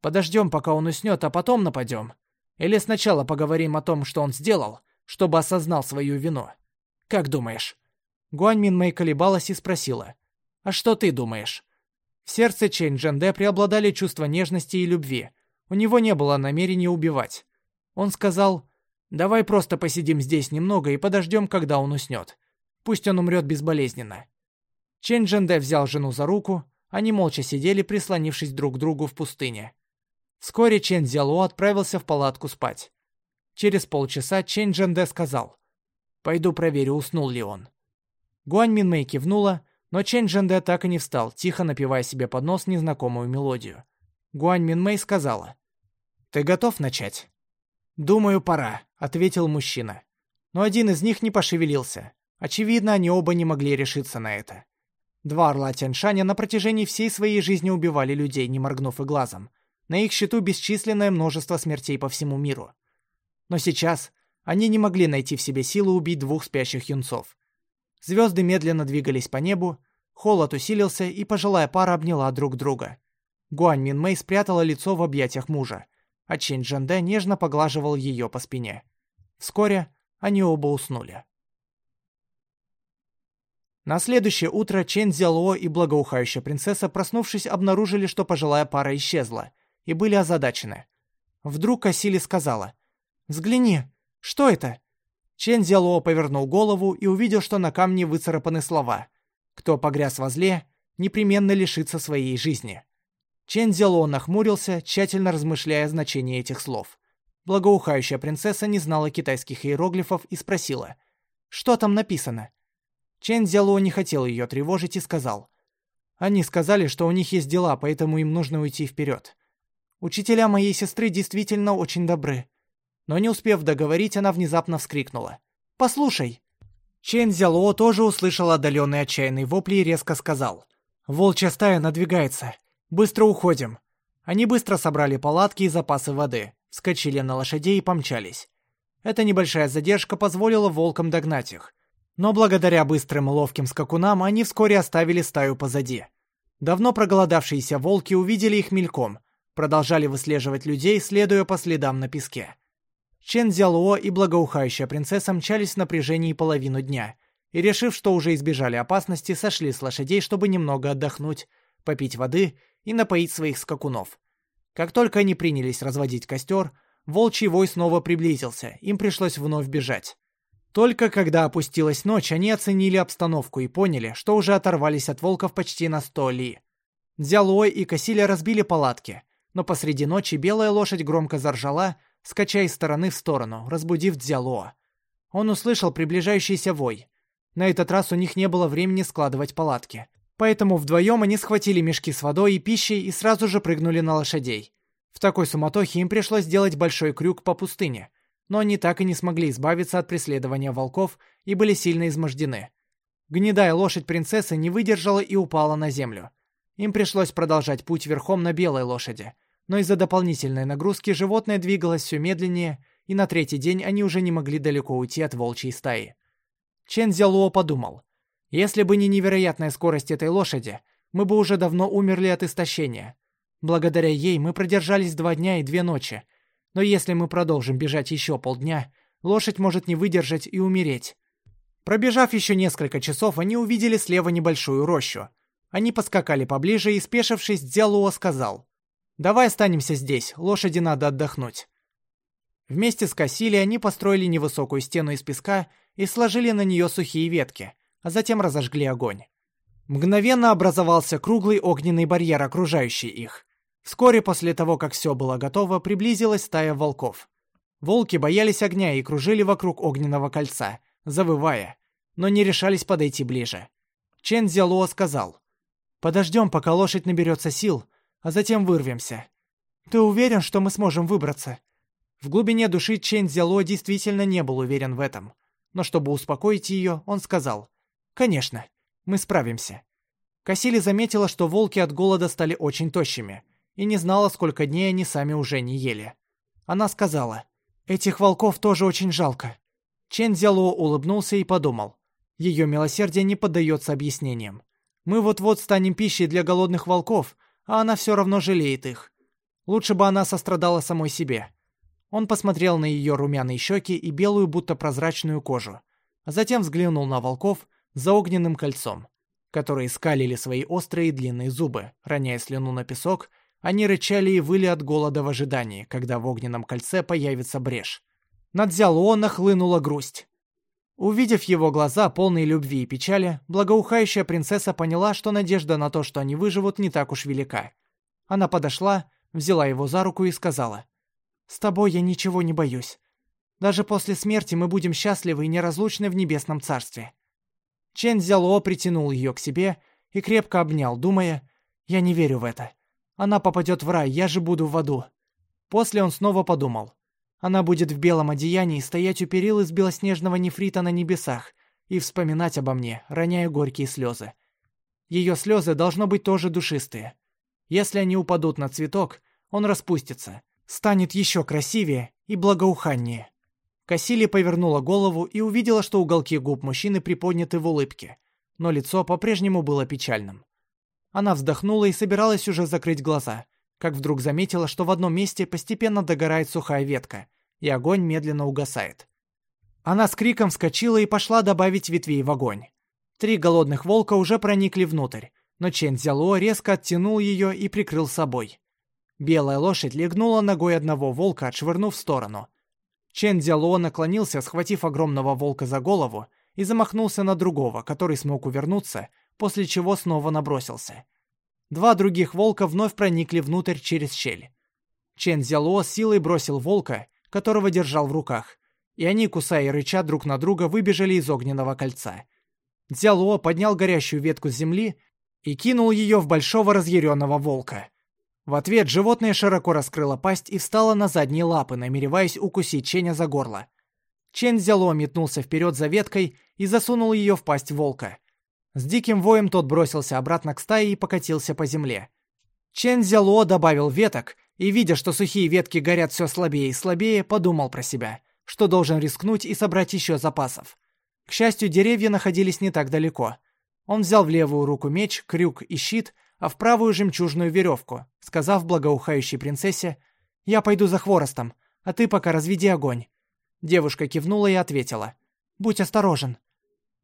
Подождем, пока он уснет, а потом нападем. Или сначала поговорим о том, что он сделал, чтобы осознал свою вину. Как думаешь?» Гуань Минмэй колебалась и спросила. «А что ты думаешь?» В сердце Чэнь Джанде преобладали чувства нежности и любви. У него не было намерения убивать. Он сказал, «Давай просто посидим здесь немного и подождем, когда он уснет. Пусть он умрет безболезненно». Чэнь Джанде взял жену за руку, они молча сидели, прислонившись друг к другу в пустыне. Вскоре Чэнь Зяло отправился в палатку спать. Через полчаса Чэнь Джанде сказал, «Пойду проверю, уснул ли он». Гуань Минмэй кивнула, но Чэнь Джэнде так и не встал, тихо напевая себе под нос незнакомую мелодию. Гуань Минмэй сказала, «Ты готов начать?» «Думаю, пора», — ответил мужчина. Но один из них не пошевелился. Очевидно, они оба не могли решиться на это. Два орла Тяньшаня на протяжении всей своей жизни убивали людей, не моргнув и глазом. На их счету бесчисленное множество смертей по всему миру. Но сейчас они не могли найти в себе силы убить двух спящих юнцов. Звезды медленно двигались по небу, холод усилился, и пожилая пара обняла друг друга. Гуань Минмэй спрятала лицо в объятиях мужа, а Чэнь Джанде нежно поглаживал ее по спине. Вскоре они оба уснули. На следующее утро Чэнь Зяло и благоухающая принцесса, проснувшись, обнаружили, что пожилая пара исчезла, и были озадачены. Вдруг Кассили сказала, «Взгляни, что это?» Чен Зяло повернул голову и увидел, что на камне выцарапаны слова «Кто погряз во зле, непременно лишится своей жизни». Чен Зяло нахмурился, тщательно размышляя о значении этих слов. Благоухающая принцесса не знала китайских иероглифов и спросила «Что там написано?» Чен Зяло не хотел ее тревожить и сказал «Они сказали, что у них есть дела, поэтому им нужно уйти вперед. Учителя моей сестры действительно очень добры. Но не успев договорить, она внезапно вскрикнула. «Послушай!» Чен Зяло тоже услышал отдаленный отчаянный вопли и резко сказал. «Волчья стая надвигается. Быстро уходим». Они быстро собрали палатки и запасы воды, вскочили на лошадей и помчались. Эта небольшая задержка позволила волкам догнать их. Но благодаря быстрым и ловким скакунам они вскоре оставили стаю позади. Давно проголодавшиеся волки увидели их мельком, продолжали выслеживать людей, следуя по следам на песке. Чен Зялуо и благоухающая принцесса мчались в напряжении половину дня, и, решив, что уже избежали опасности, сошли с лошадей, чтобы немного отдохнуть, попить воды и напоить своих скакунов. Как только они принялись разводить костер, волчий вой снова приблизился, им пришлось вновь бежать. Только когда опустилась ночь, они оценили обстановку и поняли, что уже оторвались от волков почти на сто ли. Дзялой и Касиля разбили палатки, но посреди ночи белая лошадь громко заржала, скачая из стороны в сторону, разбудив Дзялоа. Он услышал приближающийся вой. На этот раз у них не было времени складывать палатки. Поэтому вдвоем они схватили мешки с водой и пищей и сразу же прыгнули на лошадей. В такой суматохе им пришлось сделать большой крюк по пустыне, но они так и не смогли избавиться от преследования волков и были сильно измождены. Гнедая лошадь принцессы не выдержала и упала на землю. Им пришлось продолжать путь верхом на белой лошади, но из-за дополнительной нагрузки животное двигалось все медленнее, и на третий день они уже не могли далеко уйти от волчьей стаи. Чен Зялуо подумал, если бы не невероятная скорость этой лошади, мы бы уже давно умерли от истощения. Благодаря ей мы продержались два дня и две ночи. Но если мы продолжим бежать еще полдня, лошадь может не выдержать и умереть. Пробежав еще несколько часов, они увидели слева небольшую рощу. Они поскакали поближе и, спешившись, Дзялуо сказал, «Давай останемся здесь, лошади надо отдохнуть». Вместе с Кассили они построили невысокую стену из песка и сложили на нее сухие ветки – а затем разожгли огонь. Мгновенно образовался круглый огненный барьер, окружающий их. Вскоре после того, как все было готово, приблизилась стая волков. Волки боялись огня и кружили вокруг огненного кольца, завывая, но не решались подойти ближе. Чен Зялуо сказал, «Подождем, пока лошадь наберется сил, а затем вырвемся. Ты уверен, что мы сможем выбраться?» В глубине души Чен Зяло действительно не был уверен в этом. Но чтобы успокоить ее, он сказал, «Конечно, мы справимся». Кассили заметила, что волки от голода стали очень тощими, и не знала, сколько дней они сами уже не ели. Она сказала, «Этих волков тоже очень жалко». Чен Зяло улыбнулся и подумал, ее милосердие не поддается объяснениям. Мы вот-вот станем пищей для голодных волков, а она все равно жалеет их. Лучше бы она сострадала самой себе. Он посмотрел на ее румяные щеки и белую, будто прозрачную кожу, а затем взглянул на волков за огненным кольцом, которые скалили свои острые длинные зубы, роняя слюну на песок, они рычали и выли от голода в ожидании, когда в огненном кольце появится брешь. Над Зялуо нахлынула грусть. Увидев его глаза, полные любви и печали, благоухающая принцесса поняла, что надежда на то, что они выживут, не так уж велика. Она подошла, взяла его за руку и сказала, «С тобой я ничего не боюсь. Даже после смерти мы будем счастливы и неразлучны в небесном царстве». Чен Зяло притянул ее к себе и крепко обнял, думая, «Я не верю в это. Она попадет в рай, я же буду в аду». После он снова подумал, «Она будет в белом одеянии стоять у перил из белоснежного нефрита на небесах и вспоминать обо мне, роняя горькие слезы. Ее слезы должно быть тоже душистые. Если они упадут на цветок, он распустится, станет еще красивее и благоуханнее. Кассили повернула голову и увидела, что уголки губ мужчины приподняты в улыбке, но лицо по-прежнему было печальным. Она вздохнула и собиралась уже закрыть глаза, как вдруг заметила, что в одном месте постепенно догорает сухая ветка, и огонь медленно угасает. Она с криком вскочила и пошла добавить ветвей в огонь. Три голодных волка уже проникли внутрь, но Чен Цзяло резко оттянул ее и прикрыл собой. Белая лошадь легнула ногой одного волка, отшвырнув в сторону, Чен Дзяло наклонился, схватив огромного волка за голову, и замахнулся на другого, который смог увернуться, после чего снова набросился. Два других волка вновь проникли внутрь через щель. Чен Зяло силой бросил волка, которого держал в руках, и они, кусая и рыча друг на друга, выбежали из огненного кольца. Дзяло поднял горящую ветку с земли и кинул ее в большого разъяренного волка. В ответ животное широко раскрыло пасть и встало на задние лапы, намереваясь укусить Ченя за горло. Чен взяло метнулся вперед за веткой и засунул ее в пасть волка. С диким воем тот бросился обратно к стае и покатился по земле. Чен Зяло добавил веток и, видя, что сухие ветки горят все слабее и слабее, подумал про себя, что должен рискнуть и собрать еще запасов. К счастью, деревья находились не так далеко. Он взял в левую руку меч, крюк и щит — а в правую жемчужную веревку, сказав благоухающей принцессе «Я пойду за хворостом, а ты пока разведи огонь». Девушка кивнула и ответила «Будь осторожен».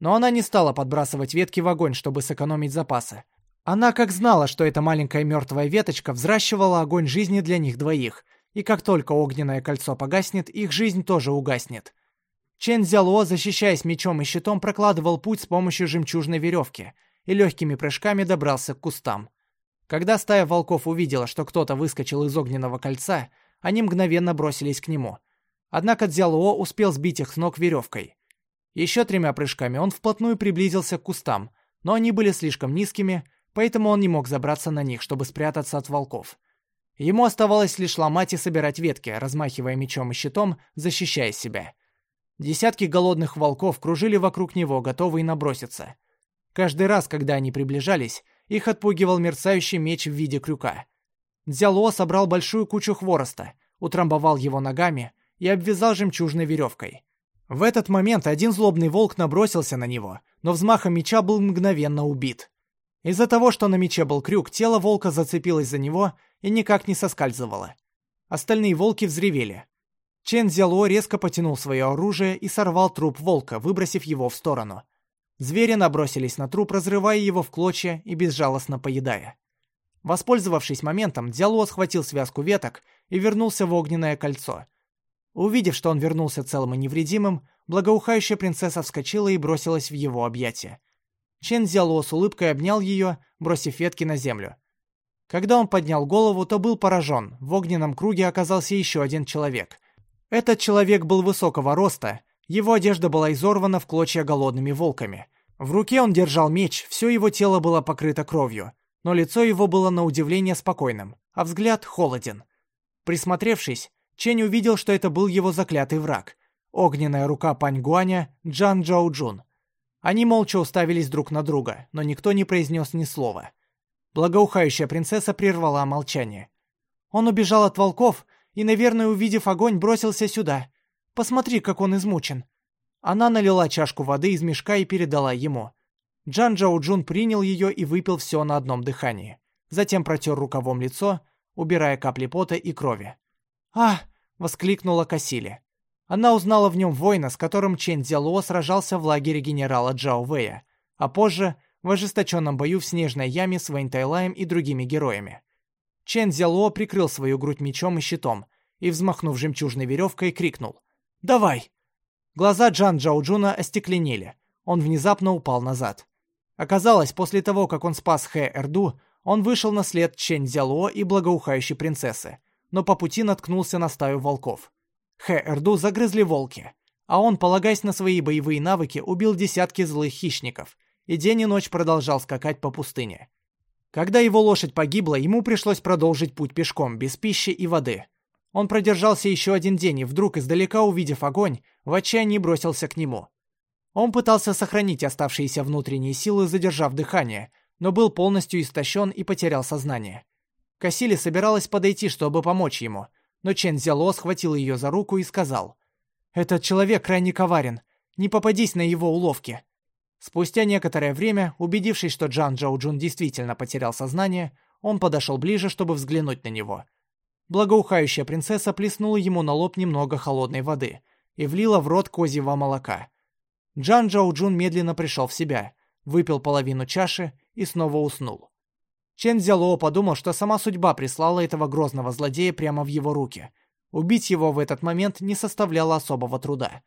Но она не стала подбрасывать ветки в огонь, чтобы сэкономить запасы. Она как знала, что эта маленькая мертвая веточка взращивала огонь жизни для них двоих, и как только огненное кольцо погаснет, их жизнь тоже угаснет. Чен Зяло, защищаясь мечом и щитом, прокладывал путь с помощью жемчужной веревки и легкими прыжками добрался к кустам. Когда стая волков увидела, что кто-то выскочил из огненного кольца, они мгновенно бросились к нему. Однако Дзялоо успел сбить их с ног веревкой. Еще тремя прыжками он вплотную приблизился к кустам, но они были слишком низкими, поэтому он не мог забраться на них, чтобы спрятаться от волков. Ему оставалось лишь ломать и собирать ветки, размахивая мечом и щитом, защищая себя. Десятки голодных волков кружили вокруг него, готовые наброситься. Каждый раз, когда они приближались, их отпугивал мерцающий меч в виде крюка. Дзяло собрал большую кучу хвороста, утрамбовал его ногами и обвязал жемчужной веревкой. В этот момент один злобный волк набросился на него, но взмахом меча был мгновенно убит. Из-за того, что на мече был крюк, тело волка зацепилось за него и никак не соскальзывало. Остальные волки взревели. Чен Зяло резко потянул свое оружие и сорвал труп волка, выбросив его в сторону. Звери набросились на труп, разрывая его в клочья и безжалостно поедая. Воспользовавшись моментом, Дзяло схватил связку веток и вернулся в огненное кольцо. Увидев, что он вернулся целым и невредимым, благоухающая принцесса вскочила и бросилась в его объятия. Чен Зяло с улыбкой обнял ее, бросив ветки на землю. Когда он поднял голову, то был поражен. В огненном круге оказался еще один человек. Этот человек был высокого роста, его одежда была изорвана в клочья голодными волками. В руке он держал меч, все его тело было покрыто кровью, но лицо его было на удивление спокойным, а взгляд холоден. Присмотревшись, Чень увидел, что это был его заклятый враг — огненная рука Пань Гуаня Джан Джоу Джун — они молча уставились друг на друга, но никто не произнес ни слова. Благоухающая принцесса прервала молчание. Он убежал от волков и, наверное, увидев огонь, бросился сюда. Посмотри, как он измучен. Она налила чашку воды из мешка и передала ему. Джан Джоу Джун принял ее и выпил все на одном дыхании. Затем протер рукавом лицо, убирая капли пота и крови. «А!» — воскликнула Касили. Она узнала в нем воина, с которым Чен Цзялуо сражался в лагере генерала Джао Вэя, а позже в ожесточенном бою в Снежной яме с Вэнь Тайлаем и другими героями. Чен Цзялуо прикрыл свою грудь мечом и щитом и, взмахнув жемчужной веревкой, крикнул «Давай!». Глаза Джан Джао Джуна остекленели. Он внезапно упал назад. Оказалось, после того, как он спас Хэ Эрду, он вышел на след Чен Цзялуо и благоухающей принцессы, но по пути наткнулся на стаю волков. Хэ-Эрду загрызли волки, а он, полагаясь на свои боевые навыки, убил десятки злых хищников и день и ночь продолжал скакать по пустыне. Когда его лошадь погибла, ему пришлось продолжить путь пешком, без пищи и воды. Он продержался еще один день и вдруг, издалека увидев огонь, в отчаянии бросился к нему. Он пытался сохранить оставшиеся внутренние силы, задержав дыхание, но был полностью истощен и потерял сознание. Кассили собиралась подойти, чтобы помочь ему — но Чен Зяло схватил ее за руку и сказал, «Этот человек крайне коварен, не попадись на его уловки». Спустя некоторое время, убедившись, что Джан Джоу Джун действительно потерял сознание, он подошел ближе, чтобы взглянуть на него. Благоухающая принцесса плеснула ему на лоб немного холодной воды и влила в рот козьего молока. Джан Джоу Джун медленно пришел в себя, выпил половину чаши и снова уснул. Чен Зяло подумал, что сама судьба прислала этого грозного злодея прямо в его руки. Убить его в этот момент не составляло особого труда.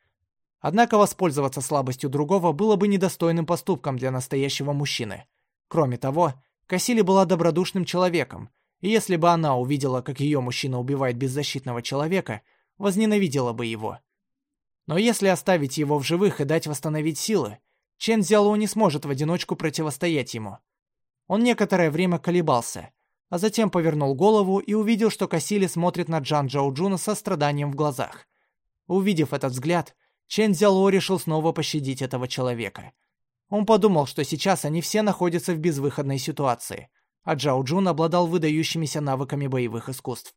Однако воспользоваться слабостью другого было бы недостойным поступком для настоящего мужчины. Кроме того, Кассили была добродушным человеком, и если бы она увидела, как ее мужчина убивает беззащитного человека, возненавидела бы его. Но если оставить его в живых и дать восстановить силы, Чен Зяло не сможет в одиночку противостоять ему. Он некоторое время колебался, а затем повернул голову и увидел, что Кассили смотрит на Джан Джао Джуна со страданием в глазах. Увидев этот взгляд, Чен Зяло решил снова пощадить этого человека. Он подумал, что сейчас они все находятся в безвыходной ситуации, а Джао Джун обладал выдающимися навыками боевых искусств.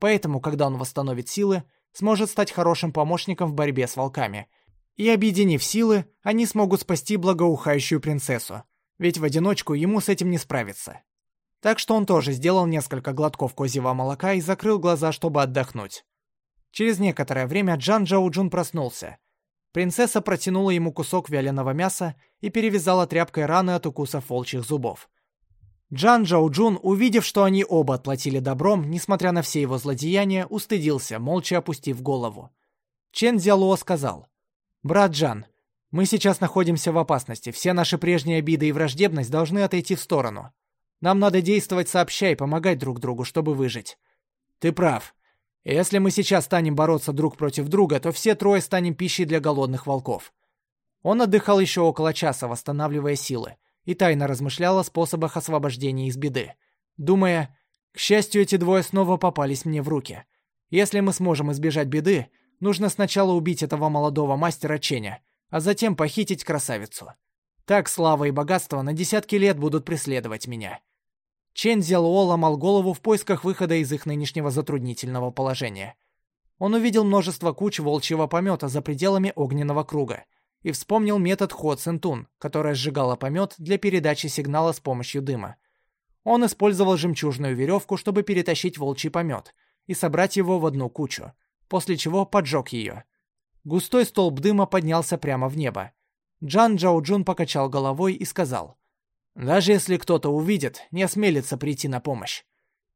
Поэтому, когда он восстановит силы, сможет стать хорошим помощником в борьбе с волками. И объединив силы, они смогут спасти благоухающую принцессу, ведь в одиночку ему с этим не справиться. Так что он тоже сделал несколько глотков козьего молока и закрыл глаза, чтобы отдохнуть. Через некоторое время Джан Джоу Джун проснулся. Принцесса протянула ему кусок вяленого мяса и перевязала тряпкой раны от укусов волчьих зубов. Джан Джаоджун, увидев, что они оба отплатили добром, несмотря на все его злодеяния, устыдился, молча опустив голову. Чен Дзялуо сказал, «Брат Джан, мы сейчас находимся в опасности, все наши прежние обиды и враждебность должны отойти в сторону. Нам надо действовать сообща и помогать друг другу, чтобы выжить. Ты прав. Если мы сейчас станем бороться друг против друга, то все трое станем пищей для голодных волков». Он отдыхал еще около часа, восстанавливая силы и тайно размышлял о способах освобождения из беды, думая, к счастью, эти двое снова попались мне в руки. Если мы сможем избежать беды, нужно сначала убить этого молодого мастера Ченя, а затем похитить красавицу. Так слава и богатство на десятки лет будут преследовать меня. Чен Зялуо ломал голову в поисках выхода из их нынешнего затруднительного положения. Он увидел множество куч волчьего помета за пределами огненного круга и вспомнил метод Хо Цинтун, которая сжигала помет для передачи сигнала с помощью дыма. Он использовал жемчужную веревку, чтобы перетащить волчий помет и собрать его в одну кучу, после чего поджег ее. Густой столб дыма поднялся прямо в небо. Джан Джаоджун покачал головой и сказал, «Даже если кто-то увидит, не осмелится прийти на помощь.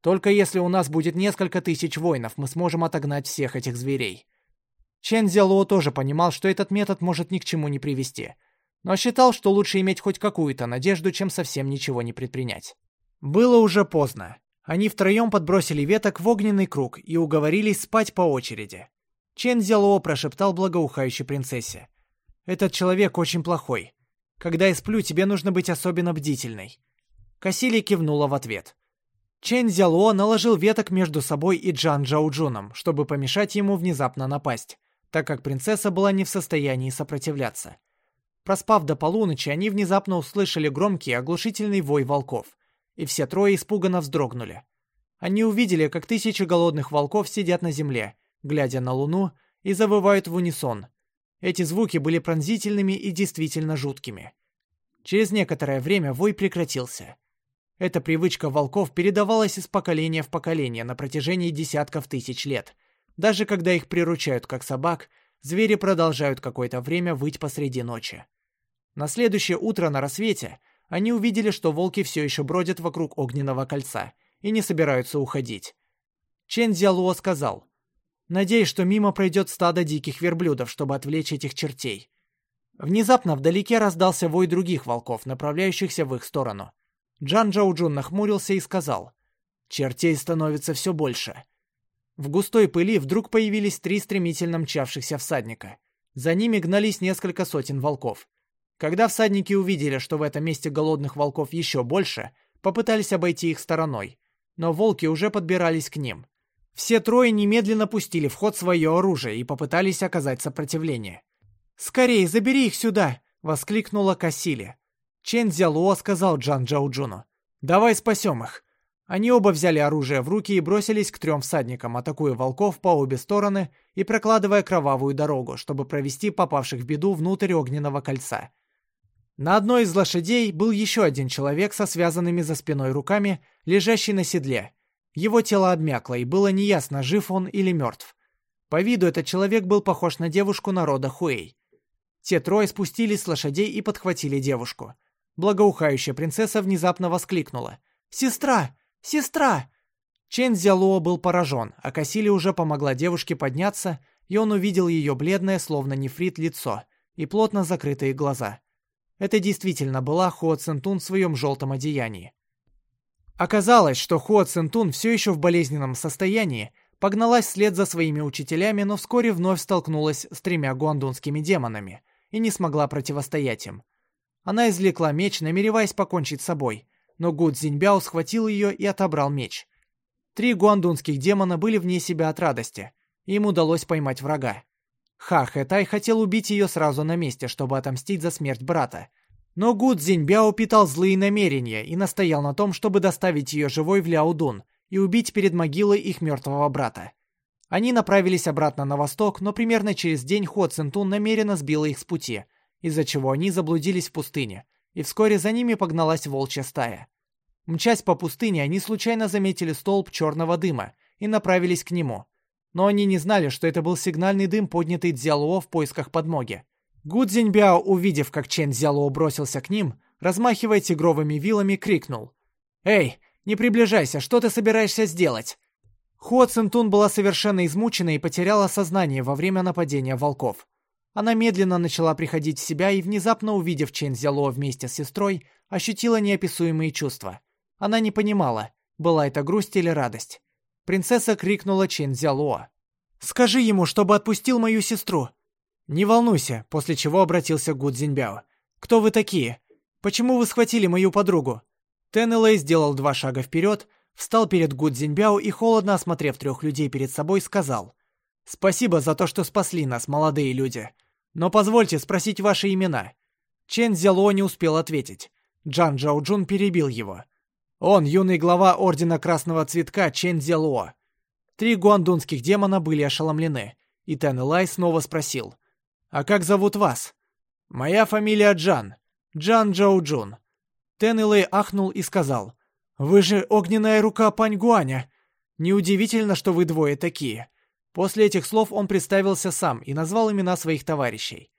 Только если у нас будет несколько тысяч воинов, мы сможем отогнать всех этих зверей. Чен Зялуо тоже понимал, что этот метод может ни к чему не привести, но считал, что лучше иметь хоть какую-то надежду, чем совсем ничего не предпринять. Было уже поздно. Они втроем подбросили веток в огненный круг и уговорились спать по очереди. Чен Зялуо прошептал благоухающей принцессе. «Этот человек очень плохой. Когда я сплю, тебе нужно быть особенно бдительной». Касили кивнула в ответ. Чен Зялуо наложил веток между собой и Джан Джаоджуном, чтобы помешать ему внезапно напасть так как принцесса была не в состоянии сопротивляться. Проспав до полуночи, они внезапно услышали громкий оглушительный вой волков, и все трое испуганно вздрогнули. Они увидели, как тысячи голодных волков сидят на земле, глядя на луну, и завывают в унисон. Эти звуки были пронзительными и действительно жуткими. Через некоторое время вой прекратился. Эта привычка волков передавалась из поколения в поколение на протяжении десятков тысяч лет – даже когда их приручают как собак, звери продолжают какое-то время выть посреди ночи. На следующее утро на рассвете они увидели, что волки все еще бродят вокруг огненного кольца и не собираются уходить. Чен Зялуо сказал, «Надеюсь, что мимо пройдет стадо диких верблюдов, чтобы отвлечь этих чертей». Внезапно вдалеке раздался вой других волков, направляющихся в их сторону. Джан Джаоджун нахмурился и сказал, «Чертей становится все больше. В густой пыли вдруг появились три стремительно мчавшихся всадника. За ними гнались несколько сотен волков. Когда всадники увидели, что в этом месте голодных волков еще больше, попытались обойти их стороной. Но волки уже подбирались к ним. Все трое немедленно пустили в ход свое оружие и попытались оказать сопротивление. «Скорей, забери их сюда!» — воскликнула Кассили. Чен Зялуо сказал Джан Джауджуну. «Давай спасем их. Они оба взяли оружие в руки и бросились к трем всадникам, атакуя волков по обе стороны и прокладывая кровавую дорогу, чтобы провести попавших в беду внутрь огненного кольца. На одной из лошадей был еще один человек со связанными за спиной руками, лежащий на седле. Его тело обмякло, и было неясно, жив он или мертв. По виду этот человек был похож на девушку народа Хуэй. Те трое спустились с лошадей и подхватили девушку. Благоухающая принцесса внезапно воскликнула. «Сестра! «Сестра!» Чен Зялуо был поражен, а Касили уже помогла девушке подняться, и он увидел ее бледное, словно нефрит, лицо и плотно закрытые глаза. Это действительно была Хуо Центун в своем желтом одеянии. Оказалось, что Хуо Центун все еще в болезненном состоянии, погналась вслед за своими учителями, но вскоре вновь столкнулась с тремя гуандунскими демонами и не смогла противостоять им. Она извлекла меч, намереваясь покончить с собой, но Гу Цзиньбяо схватил ее и отобрал меч. Три гуандунских демона были вне себя от радости, и им удалось поймать врага. Ха Хэтай хотел убить ее сразу на месте, чтобы отомстить за смерть брата. Но Гу Цзиньбяо питал злые намерения и настоял на том, чтобы доставить ее живой в Ляодун и убить перед могилой их мертвого брата. Они направились обратно на восток, но примерно через день Хо Цинтун намеренно сбила их с пути, из-за чего они заблудились в пустыне – и вскоре за ними погналась волчья стая. Мчась по пустыне, они случайно заметили столб черного дыма и направились к нему. Но они не знали, что это был сигнальный дым, поднятый Дзялуо в поисках подмоги. Гу Цзиньбяо, увидев, как Чен Дзялуо бросился к ним, размахивая тигровыми вилами, крикнул. «Эй, не приближайся, что ты собираешься сделать?» Хуа Цинтун была совершенно измучена и потеряла сознание во время нападения волков. Она медленно начала приходить в себя и, внезапно увидев Чен Зяло вместе с сестрой, ощутила неописуемые чувства. Она не понимала, была это грусть или радость. Принцесса крикнула Чен Зяло. «Скажи ему, чтобы отпустил мою сестру!» «Не волнуйся», после чего обратился Гу Цзиньбяо. «Кто вы такие? Почему вы схватили мою подругу?» Тен Илэй сделал два шага вперед, встал перед Гу Цзиньбяо и, холодно осмотрев трех людей перед собой, сказал. «Спасибо за то, что спасли нас, молодые люди. Но позвольте спросить ваши имена». Чен Зяло не успел ответить. Джан Джаоджун перебил его. Он, юный глава Ордена Красного Цветка Чен Зяло. Три гуандунских демона были ошеломлены, Вэнь Тайлай снова спросил. «А как зовут вас?» «Моя фамилия Джан. Джан Джао Джун». Вэнь Тайлай ахнул и сказал. «Вы же огненная рука Пань Гуаня. Неудивительно, что вы двое такие. После этих слов он представился сам и назвал имена своих товарищей.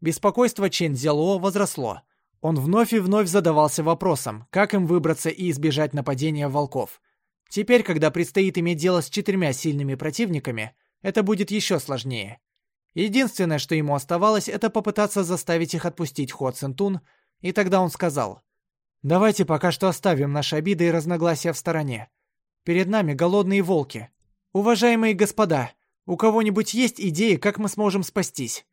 Беспокойство Чен Зяло возросло. Он вновь и вновь задавался вопросом, как им выбраться и избежать нападения волков. Теперь, когда предстоит иметь дело с четырьмя сильными противниками, это будет еще сложнее. Единственное, что ему оставалось, это попытаться заставить их отпустить Хо Центун, и тогда он сказал, «Давайте пока что оставим наши обиды и разногласия в стороне. Перед нами голодные волки. Уважаемые господа, у кого-нибудь есть идеи, как мы сможем спастись?»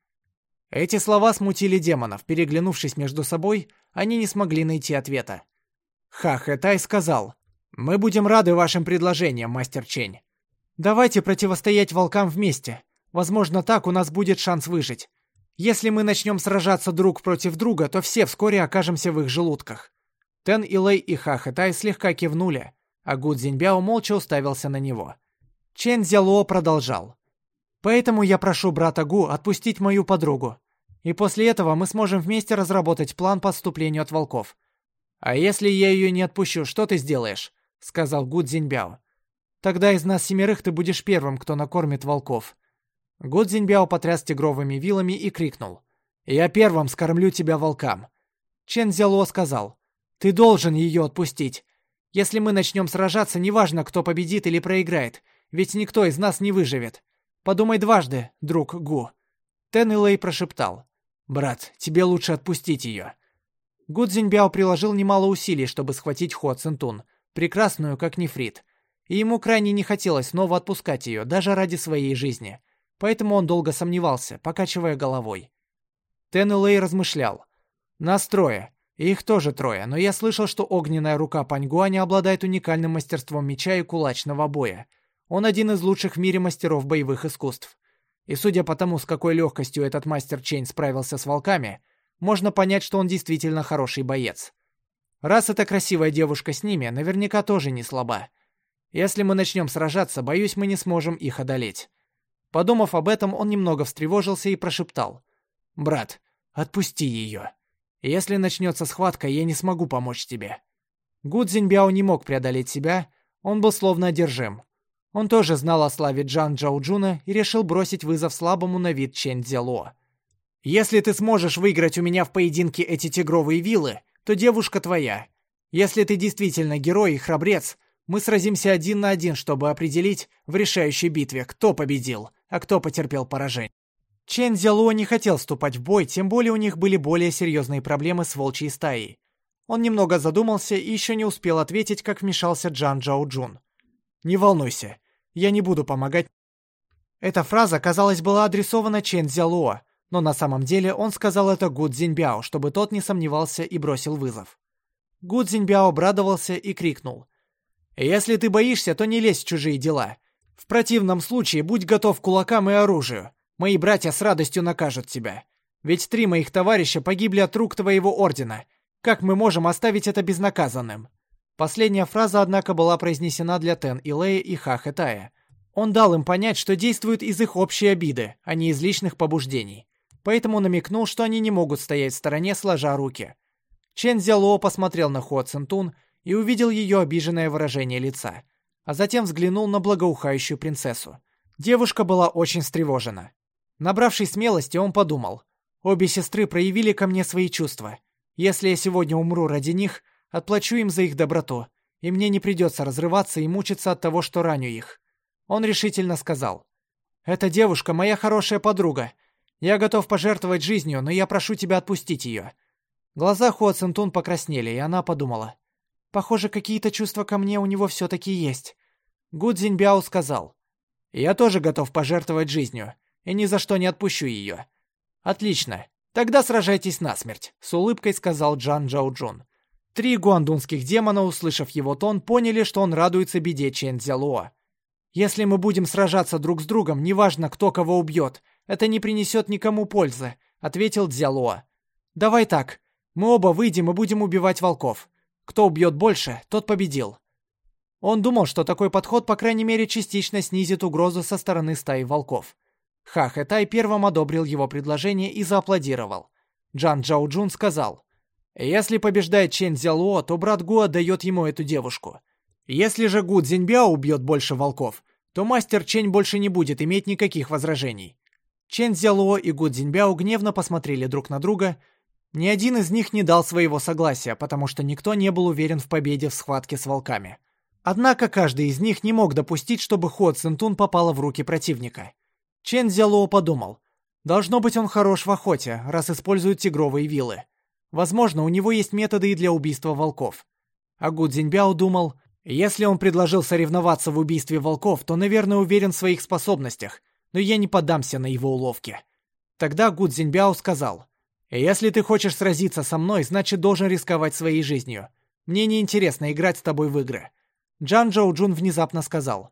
Эти слова смутили демонов. Переглянувшись между собой, они не смогли найти ответа. Ха Хэтай сказал, «Мы будем рады вашим предложениям, мастер Чень. Давайте противостоять волкам вместе. Возможно, так у нас будет шанс выжить. Если мы начнем сражаться друг против друга, то все вскоре окажемся в их желудках». Тен Илэй и Ха Хэтай слегка кивнули, а Гу Цзиньбяо молча уставился на него. Чен Зяло продолжал. Поэтому я прошу брата Гу отпустить мою подругу. И после этого мы сможем вместе разработать план по отступлению от волков. А если я ее не отпущу, что ты сделаешь? сказал Гу Цзиньбяо. Тогда из нас семерых ты будешь первым, кто накормит волков. Гу Цзиньбяо потряс тигровыми вилами и крикнул: "Я первым скормлю тебя волкам". Чен Зяло сказал: "Ты должен ее отпустить. Если мы начнем сражаться, неважно, кто победит или проиграет, ведь никто из нас не выживет. Подумай дважды, друг Гу. Тен Илэй прошептал. «Брат, тебе лучше отпустить ее». Гу Цзиньбяо приложил немало усилий, чтобы схватить Хо Цинтун, прекрасную, как нефрит. И ему крайне не хотелось снова отпускать ее, даже ради своей жизни. Поэтому он долго сомневался, покачивая головой. Тен Илэй размышлял. «Нас трое. Их тоже трое, но я слышал, что огненная рука Паньгуаня обладает уникальным мастерством меча и кулачного боя. Он один из лучших в мире мастеров боевых искусств. И судя по тому, с какой легкостью этот мастер Чейн справился с волками, можно понять, что он действительно хороший боец. Раз эта красивая девушка с ними, наверняка тоже не слаба. Если мы начнем сражаться, боюсь, мы не сможем их одолеть. Подумав об этом, он немного встревожился и прошептал. «Брат, отпусти ее. Если начнется схватка, я не смогу помочь тебе». Гу Цзиньбяо не мог преодолеть себя, он был словно одержим. Он тоже знал о славе Джан Джаоджуна и решил бросить вызов слабому на вид Чен Цзяло. «Если ты сможешь выиграть у меня в поединке эти тигровые вилы, то девушка твоя. Если ты действительно герой и храбрец, мы сразимся один на один, чтобы определить в решающей битве, кто победил, а кто потерпел поражение». Чен Цзяло не хотел вступать в бой, тем более у них были более серьезные проблемы с волчьей стаей. Он немного задумался и еще не успел ответить, как вмешался Джан Джао Джун. «Не волнуйся, я не буду помогать. Эта фраза, казалось, была адресована Чен Цзялуо, но на самом деле он сказал это Гу Цзиньбяо, чтобы тот не сомневался и бросил вызов. Гу Цзиньбяо обрадовался и крикнул. «Если ты боишься, то не лезь в чужие дела. В противном случае будь готов к кулакам и оружию. Мои братья с радостью накажут тебя. Ведь три моих товарища погибли от рук твоего ордена. Как мы можем оставить это безнаказанным?» Последняя фраза, однако, была произнесена для Тен Илея и Ха Хэтая. Он дал им понять, что действует из их общей обиды, а не из личных побуждений. Поэтому намекнул, что они не могут стоять в стороне, сложа руки. Чен Зяло посмотрел на Хуа Цинтун и увидел ее обиженное выражение лица, а затем взглянул на благоухающую принцессу. Девушка была очень встревожена. Набравшись смелости, он подумал, обе сестры проявили ко мне свои чувства. Если я сегодня умру ради них, Отплачу им за их доброту. и мне не придется разрываться и мучиться от того, что раню их. Он решительно сказал. «Эта девушка моя хорошая подруга. Я готов пожертвовать жизнью, но я прошу тебя отпустить ее». Глаза Хуа Цинтун покраснели, и она подумала. «Похоже, какие-то чувства ко мне у него все-таки есть». Гу Цзиньбяо сказал. «Я тоже готов пожертвовать жизнью, и ни за что не отпущу ее». «Отлично. Тогда сражайтесь насмерть», — с улыбкой сказал Джан Джао Джун. Три гуандунских демона, услышав его тон, поняли, что он радуется беде Чен Цзялуо. «Если мы будем сражаться друг с другом, неважно, кто кого убьет, это не принесет никому пользы», — ответил Цзялуо. «Давай так. Мы оба выйдем и будем убивать волков. Кто убьет больше, тот победил». Он думал, что такой подход, по крайней мере, частично снизит угрозу со стороны стаи волков. Ха Хэтай первым одобрил его предложение и зааплодировал. Джан Джао Джун сказал, «Если побеждает Чен Цзялуо, то брат Гу отдает ему эту девушку. Если же Гу Цзиньбяо убьет больше волков, то мастер Чень больше не будет иметь никаких возражений». Чен Цзялуо и Гу Цзиньбяо гневно посмотрели друг на друга. Ни один из них не дал своего согласия, потому что никто не был уверен в победе в схватке с волками. Однако каждый из них не мог допустить, чтобы Хо Цинтун попала в руки противника. Чен Зялоу подумал. Должно быть, он хорош в охоте, раз использует тигровые вилы. Возможно, у него есть методы и для убийства волков. А Гу Цзиньбяо думал, если он предложил соревноваться в убийстве волков, то, наверное, уверен в своих способностях, но я не поддамся на его уловки. Тогда Гу Цзиньбяо сказал, «Если ты хочешь сразиться со мной, значит, должен рисковать своей жизнью. Мне не интересно играть с тобой в игры». Джан Джоу Джун внезапно сказал,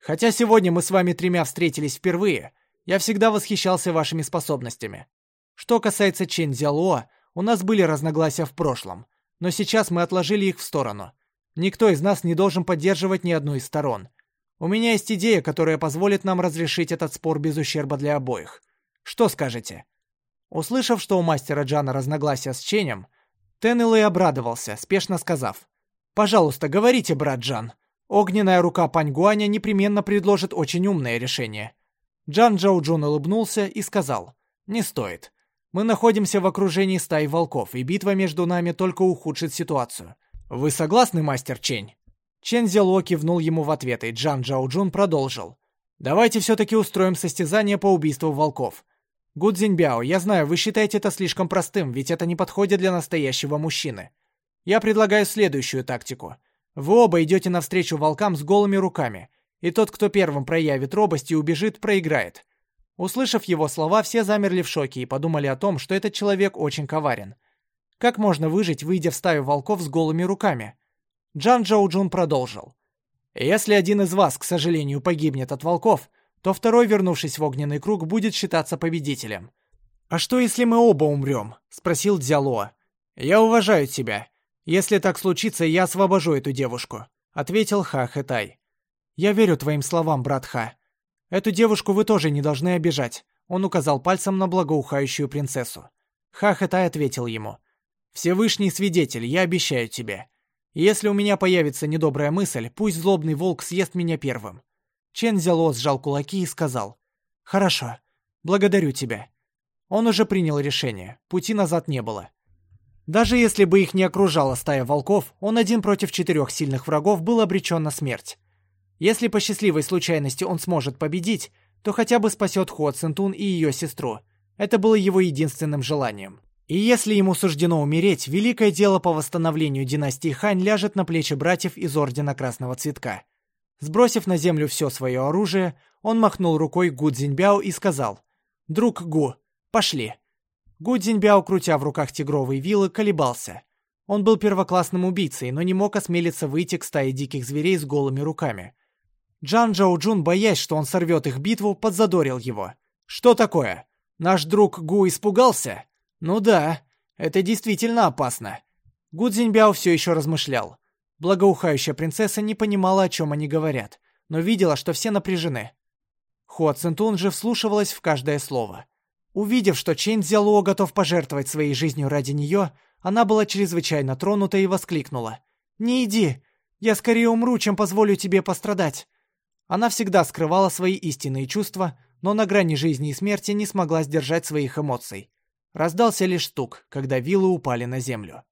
Хотя сегодня мы с вами тремя встретились впервые, я всегда восхищался вашими способностями. Что касается Чен Зялуо, у нас были разногласия в прошлом, но сейчас мы отложили их в сторону. Никто из нас не должен поддерживать ни одну из сторон. У меня есть идея, которая позволит нам разрешить этот спор без ущерба для обоих. Что скажете?» Услышав, что у мастера Джана разногласия с Ченем, Тен Илэй обрадовался, спешно сказав, «Пожалуйста, говорите, брат Джан. Огненная рука Пань Гуаня непременно предложит очень умное решение. Джан Джоу Джун улыбнулся и сказал, «Не стоит. Мы находимся в окружении стаи волков, и битва между нами только ухудшит ситуацию. Вы согласны, мастер Чень?» Чен Зело кивнул ему в ответ, и Джан Джао Джун продолжил. «Давайте все-таки устроим состязание по убийству волков. Гудзиньбяо, я знаю, вы считаете это слишком простым, ведь это не подходит для настоящего мужчины. Я предлагаю следующую тактику. Вы оба идете навстречу волкам с голыми руками, и тот, кто первым проявит робость и убежит, проиграет. Услышав его слова, все замерли в шоке и подумали о том, что этот человек очень коварен. Как можно выжить, выйдя в стаю волков с голыми руками? Джан Джоу Джун продолжил. Если один из вас, к сожалению, погибнет от волков, то второй, вернувшись в огненный круг, будет считаться победителем. «А что, если мы оба умрем?» — спросил Дзялуа. «Я уважаю тебя. «Если так случится, я освобожу эту девушку», — ответил Ха Хэтай. «Я верю твоим словам, брат Ха. Эту девушку вы тоже не должны обижать», — он указал пальцем на благоухающую принцессу. Ха Хэтай ответил ему. «Всевышний свидетель, я обещаю тебе. Если у меня появится недобрая мысль, пусть злобный волк съест меня первым». Чен Зяло сжал кулаки и сказал. «Хорошо. Благодарю тебя». Он уже принял решение. Пути назад не было. Даже если бы их не окружала стая волков, он один против четырех сильных врагов был обречен на смерть. Если по счастливой случайности он сможет победить, то хотя бы спасет Хуа Цинтун и ее сестру. Это было его единственным желанием. И если ему суждено умереть, великое дело по восстановлению династии Хань ляжет на плечи братьев из Ордена Красного Цветка. Сбросив на землю все свое оружие, он махнул рукой Гу Цзиньбяо и сказал «Друг Гу, пошли». Гу Цзиньбяо, крутя в руках тигровые вилы, колебался. Он был первоклассным убийцей, но не мог осмелиться выйти к стае диких зверей с голыми руками. Джан Джоу Джун, боясь, что он сорвет их битву, подзадорил его. «Что такое? Наш друг Гу испугался?» «Ну да, это действительно опасно». Гу Цзиньбяо все еще размышлял. Благоухающая принцесса не понимала, о чем они говорят, но видела, что все напряжены. Хуа Цинтун же вслушивалась в каждое слово. Увидев, что Чэнь Цзялуо готов пожертвовать своей жизнью ради нее, она была чрезвычайно тронута и воскликнула. «Не иди! Я скорее умру, чем позволю тебе пострадать!» Она всегда скрывала свои истинные чувства, но на грани жизни и смерти не смогла сдержать своих эмоций. Раздался лишь стук, когда вилы упали на землю.